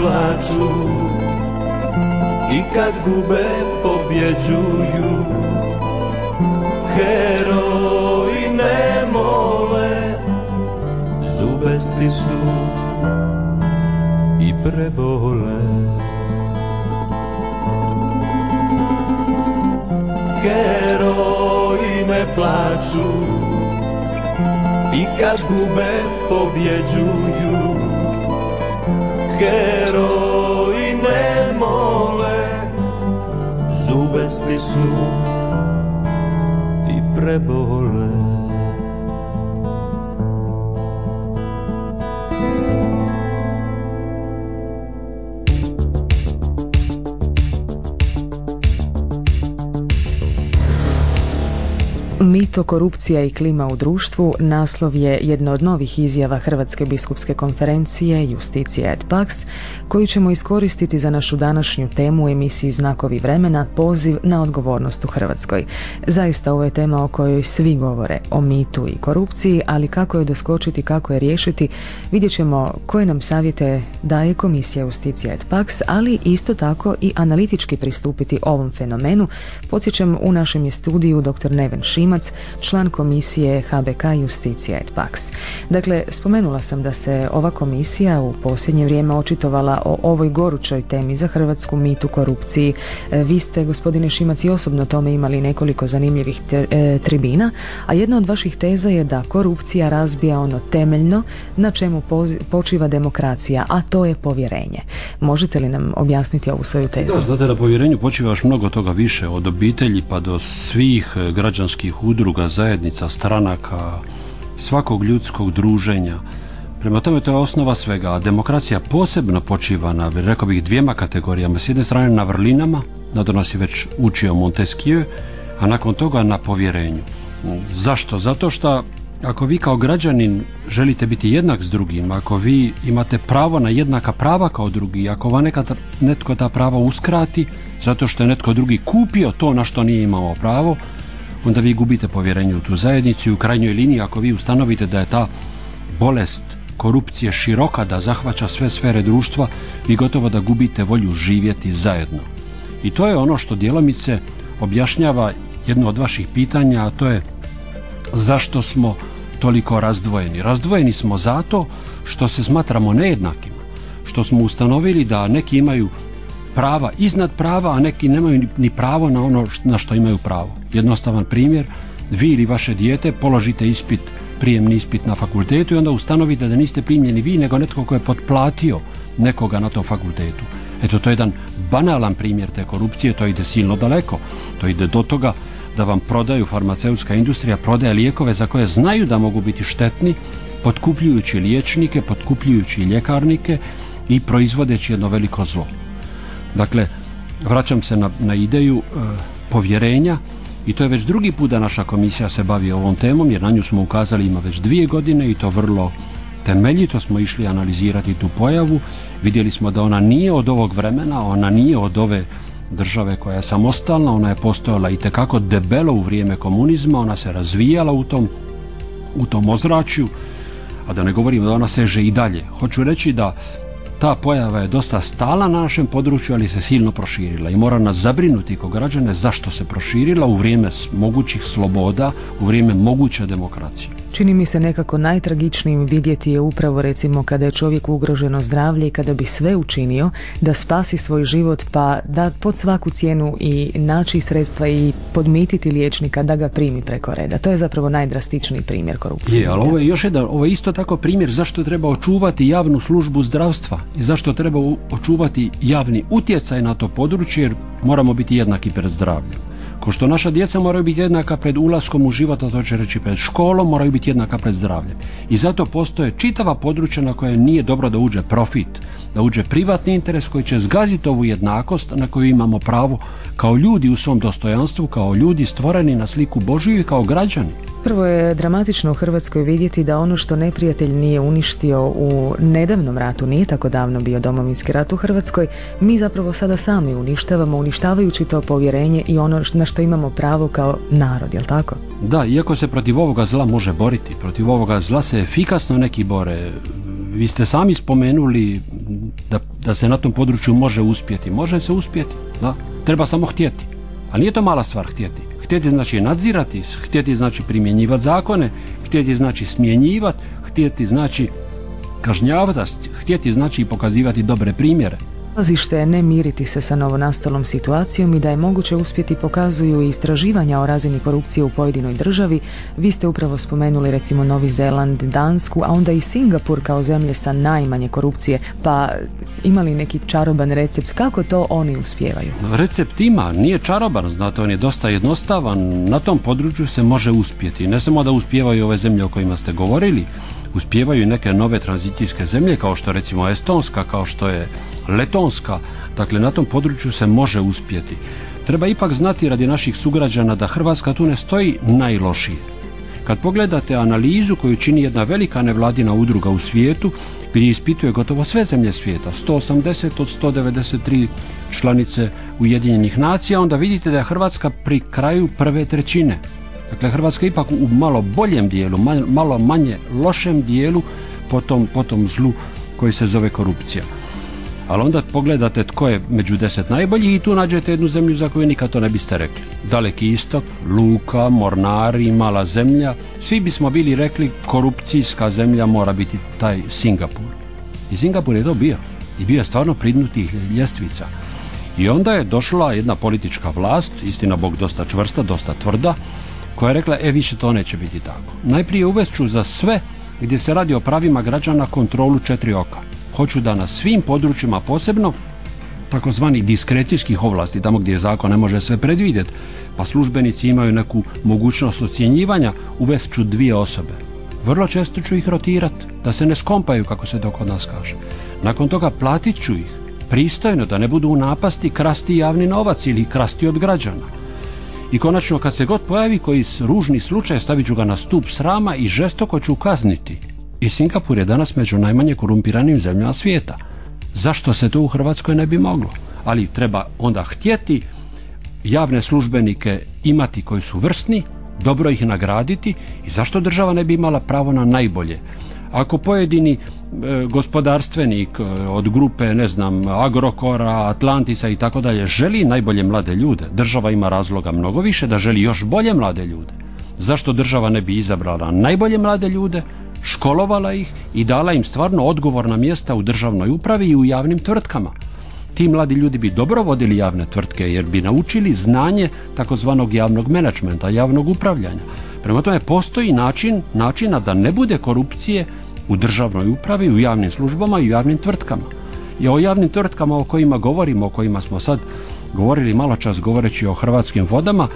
Speaker 7: Plaću I kad gube pobjeđuju. Heroji ne mole Zube stisnu i prebole. Heroji ne plaću I kad gube pobjeđuju Heroji ne mole Zube stisnu i prebole
Speaker 1: Mito, korupcija i klima u društvu naslov je jedno od novih izjava Hrvatske biskupske konferencije Justicija et Pax, koju ćemo iskoristiti za našu današnju temu u emisiji Znakovi vremena, poziv na odgovornost u Hrvatskoj. Zaista ovo je tema o kojoj svi govore, o mitu i korupciji, ali kako je doskočiti, kako je riješiti, vidjet ćemo koje nam savjete daje Komisija Justicija et Pax, ali isto tako i analitički pristupiti ovom fenomenu. Podsjećam, u našem je studiju dr. Neven Šimac, član komisije HBK Justicija et Pax. Dakle, spomenula sam da se ova komisija u posljednje vrijeme očitovala o ovoj gorućoj temi za Hrvatsku mitu korupciji. E, vi ste, gospodine Šimac, i osobno tome imali nekoliko zanimljivih e, tribina, a jedna od vaših teza je da korupcija razbija ono temeljno na čemu počiva demokracija, a to je povjerenje. Možete li nam objasniti ovu svoju tezu?
Speaker 3: Da, znate, na povjerenju počiva još mnogo toga više, od obitelji pa do svih e, građanskih udruga, zajednica, stranaka, svakog ljudskog druženja. Prema tome to je osnova svega, a demokracija posebno počiva na, rekao bih, dvijema kategorijama. S jedne strane na vrlinama, nas je već učio Montesquieu, a nakon toga na povjerenju. Zašto? Zato što ako vi kao građanin želite biti jednak s drugim, ako vi imate pravo na jednaka prava kao drugi, ako vam nekad netko ta prava uskrati, zato što je netko drugi kupio to na što nije imao pravo, onda vi gubite povjerenje u tu zajednicu i u krajnjoj liniji ako vi ustanovite da je ta bolest korupcije široka da zahvaća sve sfere društva, vi gotovo da gubite volju živjeti zajedno. I to je ono što djelomice objašnjava jedno od vaših pitanja, a to je zašto smo toliko razdvojeni. Razdvojeni smo zato što se smatramo nejednakima, što smo ustanovili da neki imaju prava iznad prava, a neki nemaju ni pravo na ono na što imaju pravo. Jednostavan primjer, vi ili vaše dijete položite ispit, prijemni ispit na fakultetu i onda ustanovite da niste primljeni vi, nego netko ko je potplatio nekoga na tom fakultetu. Eto, to je jedan banalan primjer te korupcije, to ide silno daleko. To ide do toga da vam prodaju farmaceutska industrija, prodaje lijekove za koje znaju da mogu biti štetni, potkupljujući liječnike, potkupljujući ljekarnike i proizvodeći jedno veliko zlo. Dakle, vraćam se na, na ideju e, povjerenja i to je već drugi put da naša komisija se bavi ovom temom jer na nju smo ukazali ima već dvije godine i to vrlo temeljito smo išli analizirati tu pojavu. Vidjeli smo da ona nije od ovog vremena, ona nije od ove države koja je samostalna, ona je postojala i tekako debelo u vrijeme komunizma, ona se razvijala u tom, u tom ozračju, a da ne govorim da ona seže i dalje. Hoću reći da ta pojava je dosta stala na našem području, ali se silno proširila i mora nas zabrinuti kao građane zašto se proširila u vrijeme mogućih sloboda, u vrijeme moguće demokracije.
Speaker 1: Čini mi se nekako najtragičnijim vidjeti je upravo recimo kada je čovjek ugroženo zdravlje i kada bi sve učinio da spasi svoj život pa da pod svaku cijenu i naći sredstva i podmititi liječnika da ga primi preko reda. To je zapravo najdrastičniji primjer korupcije.
Speaker 3: Je, ali ovo je još jedan, ovo je isto tako primjer zašto treba očuvati javnu službu zdravstva i zašto treba očuvati javni utjecaj na to područje jer moramo biti jednaki pred zdravljem. Ko što naša djeca moraju biti jednaka pred ulaskom u život, a to će reći pred školom, moraju biti jednaka pred zdravljem. I zato postoje čitava područja na koje nije dobro da uđe profit, da uđe privatni interes koji će zgaziti ovu jednakost na koju imamo pravo kao ljudi u svom dostojanstvu, kao ljudi stvoreni na sliku Božiju i kao građani.
Speaker 1: Prvo je dramatično u Hrvatskoj vidjeti da ono što neprijatelj nije uništio u nedavnom ratu, nije tako davno bio domovinski rat u Hrvatskoj, mi zapravo sada sami uništavamo, uništavajući to povjerenje i ono na što imamo pravo kao narod, jel tako?
Speaker 3: Da, iako se protiv ovoga zla može boriti, protiv ovoga zla se efikasno neki bore. Vi ste sami spomenuli da, da se na tom području može uspjeti. Može se uspjeti, da. Treba samo htjeti. A nije to mala stvar htjeti. Htjeti znači nadzirati, htjeti znači primjenjivati zakone, htjeti znači smjenjivati, htjeti znači kažnjavati, htjeti znači pokazivati dobre primjere.
Speaker 1: Polazište je ne miriti se sa novonastalom situacijom i da je moguće uspjeti pokazuju i istraživanja o razini korupcije u pojedinoj državi. Vi ste upravo spomenuli recimo Novi Zeland, Dansku, a onda i Singapur kao zemlje sa najmanje korupcije. Pa imali neki čaroban recept kako to oni uspijevaju?
Speaker 3: Recept ima, nije čaroban, znate, on je dosta jednostavan. Na tom području se može uspjeti. Ne samo da uspijevaju ove zemlje o kojima ste govorili, uspijevaju i neke nove tranzicijske zemlje kao što recimo Estonska, kao što je Letonska, dakle na tom području se može uspjeti. Treba ipak znati radi naših sugrađana da Hrvatska tu ne stoji najlošije. Kad pogledate analizu koju čini jedna velika nevladina udruga u svijetu, gdje ispituje gotovo sve zemlje svijeta, 180 od 193 članice Ujedinjenih nacija, onda vidite da je Hrvatska pri kraju prve trećine. Dakle, Hrvatska ipak u malo boljem dijelu, malo manje lošem dijelu po tom, po tom zlu koji se zove korupcija. Ali onda pogledate tko je među deset najboljih i tu nađete jednu zemlju za koju nikad to ne biste rekli. Daleki istok, Luka, Mornari, Mala zemlja, svi bismo bili rekli korupcijska zemlja mora biti taj Singapur. I Singapur je to bio. I bio je stvarno pridnutih ljestvica. I onda je došla jedna politička vlast, istina Bog dosta čvrsta, dosta tvrda, koja je rekla, e više to neće biti tako. Najprije uvest za sve gdje se radi o pravima građana kontrolu četiri oka. Hoću da na svim područjima posebno takozvani diskrecijskih ovlasti, tamo gdje zakon ne može sve predvidjeti, pa službenici imaju neku mogućnost ocjenjivanja, uvest ću dvije osobe. Vrlo često ću ih rotirati, da se ne skompaju, kako se to kod nas kaže. Nakon toga platit ću ih, pristojno, da ne budu u napasti krasti javni novac ili krasti od građana. I konačno kad se god pojavi koji ružni slučaj stavit ću ga na stup srama i žestoko ću kazniti. I Singapur je danas među najmanje korumpiranim zemljama svijeta. Zašto se to u Hrvatskoj ne bi moglo? Ali treba onda htjeti javne službenike imati koji su vrsni, dobro ih nagraditi i zašto država ne bi imala pravo na najbolje? Ako pojedini e, gospodarstvenik e, od grupe, ne znam, Agrokora, Atlantisa i tako dalje želi najbolje mlade ljude, država ima razloga mnogo više da želi još bolje mlade ljude. Zašto država ne bi izabrala najbolje mlade ljude, školovala ih i dala im stvarno odgovorna mjesta u državnoj upravi i u javnim tvrtkama? Ti mladi ljudi bi dobro vodili javne tvrtke jer bi naučili znanje takozvanog javnog menadžmenta, javnog upravljanja. Prema tome postoji način, načina da ne bude korupcije u državnoj upravi, u javnim službama i u javnim tvrtkama. I o javnim tvrtkama o kojima govorimo, o kojima smo sad govorili malo čas govoreći o hrvatskim vodama,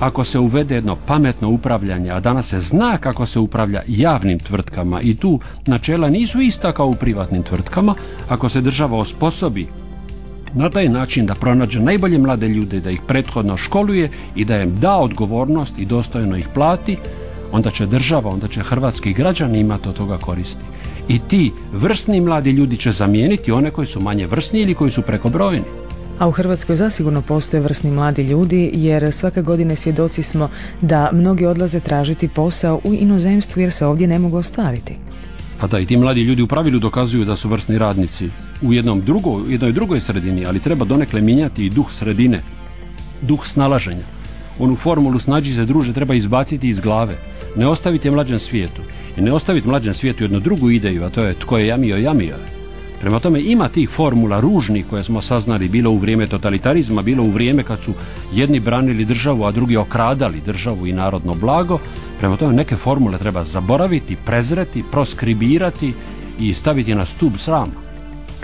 Speaker 3: ako se uvede jedno pametno upravljanje, a danas se zna kako se upravlja javnim tvrtkama i tu načela nisu ista kao u privatnim tvrtkama, ako se država osposobi na taj način da pronađe najbolje mlade ljude, da ih prethodno školuje i da im da odgovornost i dostojno ih plati, onda će država, onda će hrvatski građani imati od toga koristi. I ti vrsni mladi ljudi će zamijeniti one koji su manje vrsni ili koji su prekobrojni.
Speaker 1: A u Hrvatskoj zasigurno postoje vrsni mladi ljudi jer svake godine svjedoci smo da mnogi odlaze tražiti posao u inozemstvu jer se ovdje ne mogu ostvariti.
Speaker 3: Pa da, i ti mladi ljudi u pravilu dokazuju da su vrsni radnici u jednom drugo, jednoj drugoj sredini, ali treba donekle mijenjati i duh sredine, duh snalaženja. Onu formulu snađi se druže treba izbaciti iz glave, ne ostaviti je mlađem svijetu i ne ostaviti mlađem svijetu jednu drugu ideju, a to je tko je jamio, jamio je. Prema tome ima tih formula ružnih koje smo saznali bilo u vrijeme totalitarizma, bilo u vrijeme kad su jedni branili državu, a drugi okradali državu i narodno blago. Prema tome neke formule treba zaboraviti, prezreti, proskribirati i staviti na stup srama.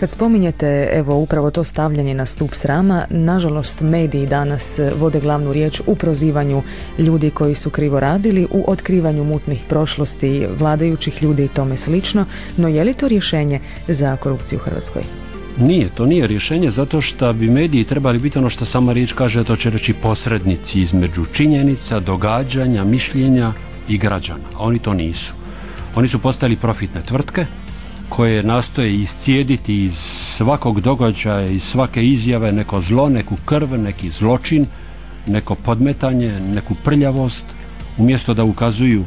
Speaker 1: Kad spominjete evo upravo to stavljanje na stup srama, nažalost mediji danas vode glavnu riječ u prozivanju ljudi koji su krivo radili, u otkrivanju mutnih prošlosti vladajućih ljudi i tome slično, no je li to rješenje za korupciju u Hrvatskoj?
Speaker 3: Nije, to nije rješenje zato što bi mediji trebali biti ono što sama riječ kaže, to će reći posrednici između činjenica, događanja, mišljenja i građana, a oni to nisu. Oni su postali profitne tvrtke koje nastoje iscijediti iz svakog događaja, iz svake izjave neko zlo, neku krv, neki zločin, neko podmetanje, neku prljavost, umjesto da ukazuju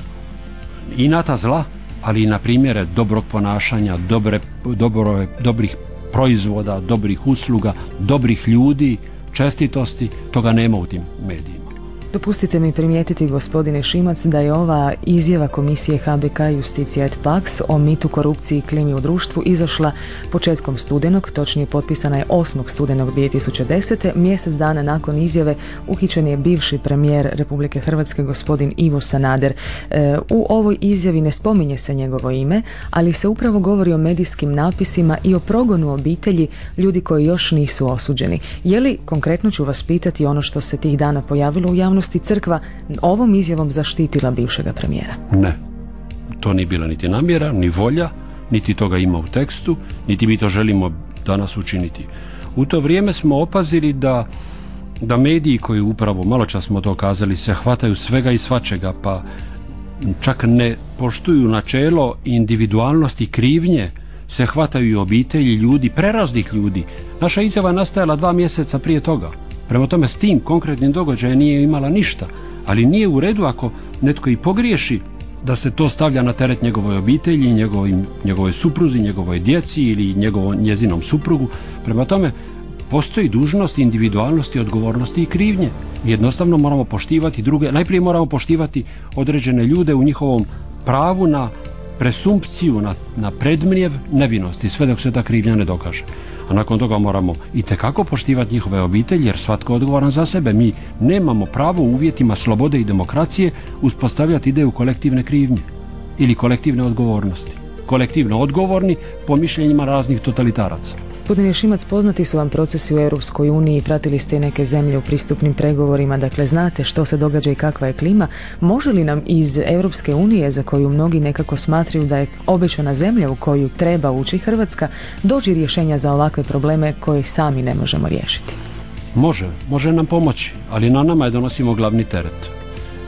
Speaker 3: i na ta zla, ali i na primjere dobrog ponašanja, dobre, dobro, dobrih proizvoda, dobrih usluga, dobrih ljudi, čestitosti, toga nema u tim medijima.
Speaker 1: Dopustite mi primijetiti gospodine Šimac da je ova izjava komisije HBK Justicija et Pax o mitu korupciji i klimi u društvu izašla početkom studenog, točnije potpisana je 8. studenog 2010. Mjesec dana nakon izjave uhićen je bivši premijer Republike Hrvatske gospodin Ivo Sanader. E, u ovoj izjavi ne spominje se njegovo ime, ali se upravo govori o medijskim napisima i o progonu obitelji ljudi koji još nisu osuđeni. Je li, konkretno ću vas pitati ono što se tih dana pojavilo u javnosti, i crkva ovom izjavom zaštitila bivšega premijera?
Speaker 3: Ne. To nije bila niti namjera, ni volja, niti toga ima u tekstu, niti mi to želimo danas učiniti. U to vrijeme smo opazili da da mediji koji upravo, malo čas smo to kazali, se hvataju svega i svačega, pa čak ne poštuju načelo individualnosti krivnje, se hvataju i obitelji ljudi, preraznih ljudi. Naša izjava nastajala dva mjeseca prije toga. Prema tome s tim konkretnim događajem nije imala ništa, ali nije u redu ako netko i pogriješi da se to stavlja na teret njegovoj obitelji, njegovoj, njegovoj supruzi, njegovoj djeci ili njegovom njezinom suprugu. Prema tome postoji dužnost individualnosti, odgovornosti i krivnje. Jednostavno moramo poštivati druge, najprije moramo poštivati određene ljude u njihovom pravu na presumpciju, na, na predmnijev nevinosti, sve dok se ta krivnja ne dokaže a nakon toga moramo i tekako poštivati njihove obitelji jer svatko odgovoran za sebe. Mi nemamo pravo u uvjetima slobode i demokracije uspostavljati ideju kolektivne krivnje ili kolektivne odgovornosti. Kolektivno odgovorni po mišljenjima raznih totalitaraca.
Speaker 1: Gospodine Šimac, poznati su vam procesi u Europskoj uniji, pratili ste neke zemlje u pristupnim pregovorima, dakle znate što se događa i kakva je klima. Može li nam iz Europske unije, za koju mnogi nekako smatraju da je obećana zemlja u koju treba ući Hrvatska, doći rješenja za ovakve probleme koje sami ne možemo riješiti?
Speaker 3: Može, može nam pomoći, ali na nama je donosimo glavni teret.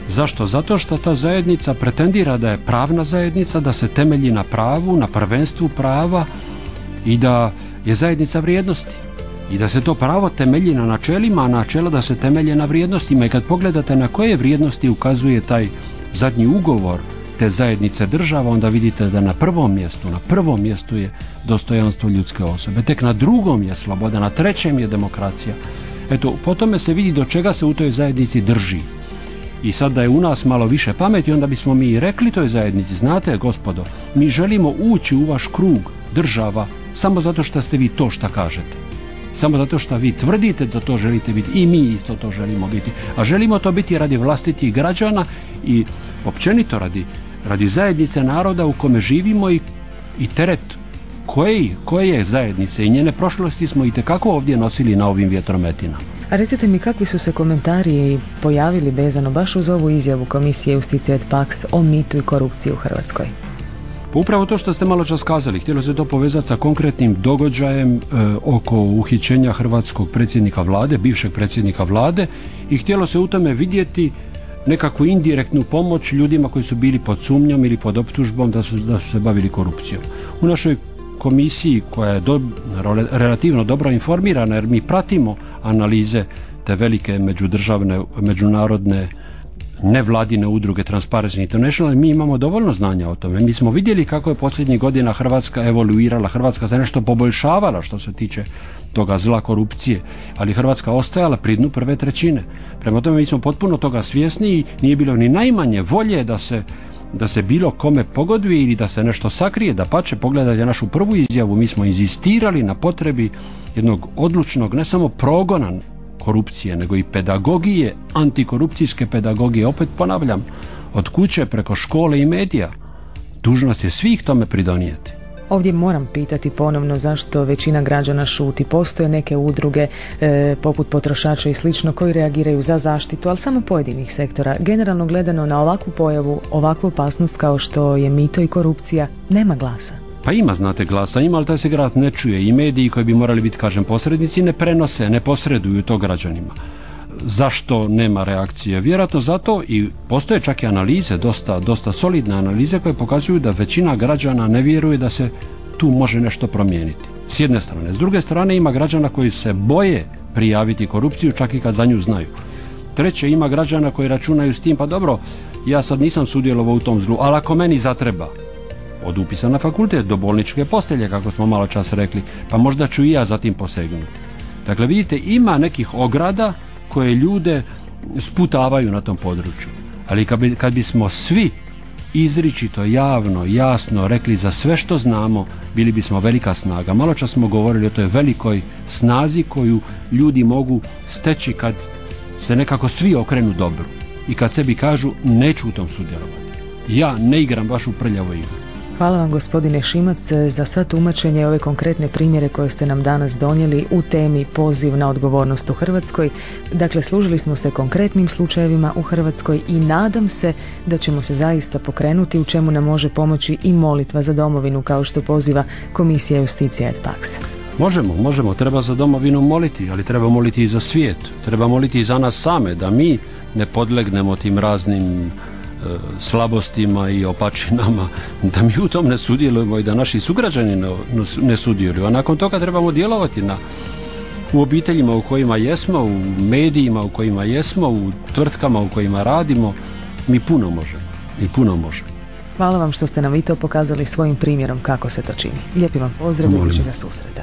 Speaker 3: Zašto? Zato što ta zajednica pretendira da je pravna zajednica, da se temelji na pravu, na prvenstvu prava i da je zajednica vrijednosti i da se to pravo temelji na načelima, a načela da se temelje na vrijednostima i kad pogledate na koje vrijednosti ukazuje taj zadnji ugovor te zajednice država, onda vidite da na prvom mjestu, na prvom mjestu je dostojanstvo ljudske osobe, tek na drugom je sloboda, na trećem je demokracija. Eto, po tome se vidi do čega se u toj zajednici drži. I sad da je u nas malo više pameti, onda bismo mi rekli toj zajednici, znate gospodo, mi želimo ući u vaš krug država samo zato što ste vi to što kažete. Samo zato što vi tvrdite da to želite biti i mi isto to želimo biti. A želimo to biti radi vlastitih građana i općenito radi, radi zajednice naroda u kome živimo i, i teret koje, koje zajednice i njene prošlosti smo i tekako ovdje nosili na ovim vjetrometinama.
Speaker 1: A recite mi kakvi su se komentari pojavili vezano baš uz ovu izjavu Komisije Justicije et Pax o mitu i korupciji u Hrvatskoj?
Speaker 3: Pa upravo to što ste malo čas kazali, htjelo se to povezati sa konkretnim događajem e, oko uhićenja hrvatskog predsjednika vlade, bivšeg predsjednika vlade i htjelo se u tome vidjeti nekakvu indirektnu pomoć ljudima koji su bili pod sumnjom ili pod optužbom da su, da su se bavili korupcijom. U našoj komisiji koja je do, relativno dobro informirana jer mi pratimo analize te velike međudržavne, međunarodne nevladine udruge Transparency International, mi imamo dovoljno znanja o tome. Mi smo vidjeli kako je posljednjih godina Hrvatska evoluirala, Hrvatska se nešto poboljšavala što se tiče toga zla korupcije, ali Hrvatska ostajala pri dnu prve trećine. Prema tome mi smo potpuno toga svjesni i nije bilo ni najmanje volje da se da se bilo kome pogoduje ili da se nešto sakrije, da pače pogledajte našu prvu izjavu, mi smo inzistirali na potrebi jednog odlučnog, ne samo progona korupcije, nego i pedagogije, antikorupcijske pedagogije, opet ponavljam, od kuće preko škole i medija. Dužnost je svih tome pridonijeti.
Speaker 1: Ovdje moram pitati ponovno zašto većina građana šuti. Postoje neke udruge e, poput potrošača i slično koji reagiraju za zaštitu, ali samo pojedinih sektora. Generalno gledano na ovakvu pojavu, ovakvu opasnost kao što je mito i korupcija, nema glasa.
Speaker 3: Pa ima, znate, glasa, ima, ali taj se grad ne čuje i mediji koji bi morali biti, kažem, posrednici ne prenose, ne posreduju to građanima. Zašto nema reakcije? Vjerojatno zato i postoje čak i analize, dosta, dosta solidne analize koje pokazuju da većina građana ne vjeruje da se tu može nešto promijeniti. S jedne strane. S druge strane ima građana koji se boje prijaviti korupciju čak i kad za nju znaju. Treće, ima građana koji računaju s tim, pa dobro, ja sad nisam sudjelovao u tom zlu, ali ako meni zatreba, od upisa na fakultet do bolničke postelje, kako smo malo čas rekli, pa možda ću i ja zatim posegnuti. Dakle, vidite, ima nekih ograda koje ljude sputavaju na tom području. Ali kad, bi, kad bismo svi izričito, javno, jasno rekli za sve što znamo, bili bismo velika snaga. Malo čas smo govorili o toj velikoj snazi koju ljudi mogu steći kad se nekako svi okrenu dobru i kad sebi kažu neću u tom sudjelovati. Ja ne igram baš u prljavoj igri.
Speaker 1: Hvala vam gospodine Šimac za sva tumačenje ove konkretne primjere koje ste nam danas donijeli u temi poziv na odgovornost u Hrvatskoj. Dakle, služili smo se konkretnim slučajevima u Hrvatskoj i nadam se da ćemo se zaista pokrenuti u čemu nam može pomoći i molitva za domovinu kao što poziva Komisija Justicija et Pax.
Speaker 3: Možemo, možemo, treba za domovinu moliti, ali treba moliti i za svijet. Treba moliti i za nas same, da mi ne podlegnemo tim raznim slabostima i opačinama, da mi u tom ne sudjelujemo i da naši sugrađani ne sudjeluju. A nakon toga trebamo djelovati na u obiteljima u kojima jesmo, u medijima u kojima jesmo, u tvrtkama u kojima radimo, mi puno možemo. I puno možemo.
Speaker 1: Hvala vam što ste nam i to pokazali svojim primjerom kako se to čini. Lijepi vam pozdrav i susreta.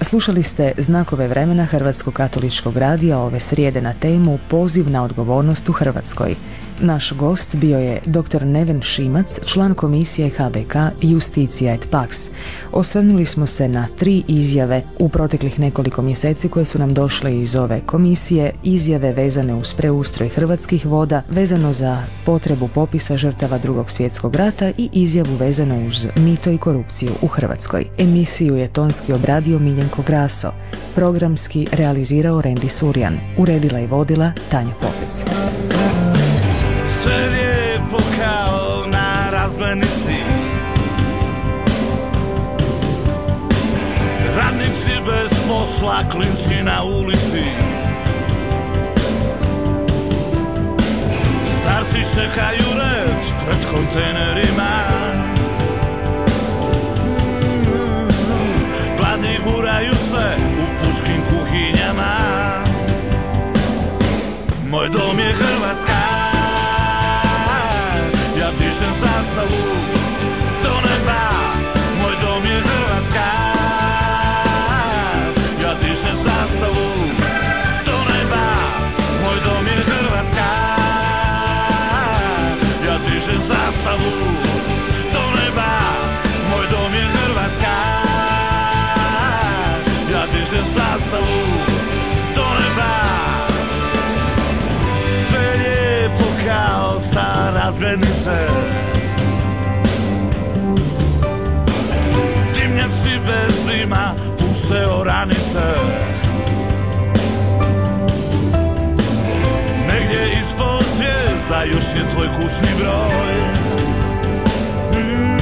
Speaker 1: Slušali ste znakove vremena Hrvatskog katoličkog radija ove srijede na temu Poziv na odgovornost u Hrvatskoj. Naš gost bio je dr. Neven Šimac, član komisije HBK Justicija et Pax. Osvrnuli smo se na tri izjave u proteklih nekoliko mjeseci koje su nam došle iz ove komisije, izjave vezane uz preustroj hrvatskih voda, vezano za potrebu popisa žrtava drugog svjetskog rata i izjavu vezano uz mito i korupciju u Hrvatskoj. Emisiju je tonski obradio Miljenko Graso, programski realizirao Rendi Surjan, uredila i vodila Tanja Popec.
Speaker 8: Klinci na ulici. Starci čekaju red pred kontejnerima. Gladni guraju se u pučkim kuhinjama. Moj dom je Hrvatska srca Negdje ispod zvijezda još je tvoj kućni broj mm.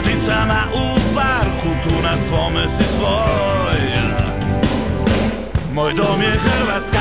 Speaker 8: Sticama u parku tu na svome si svoj Moj dom je Hrvatska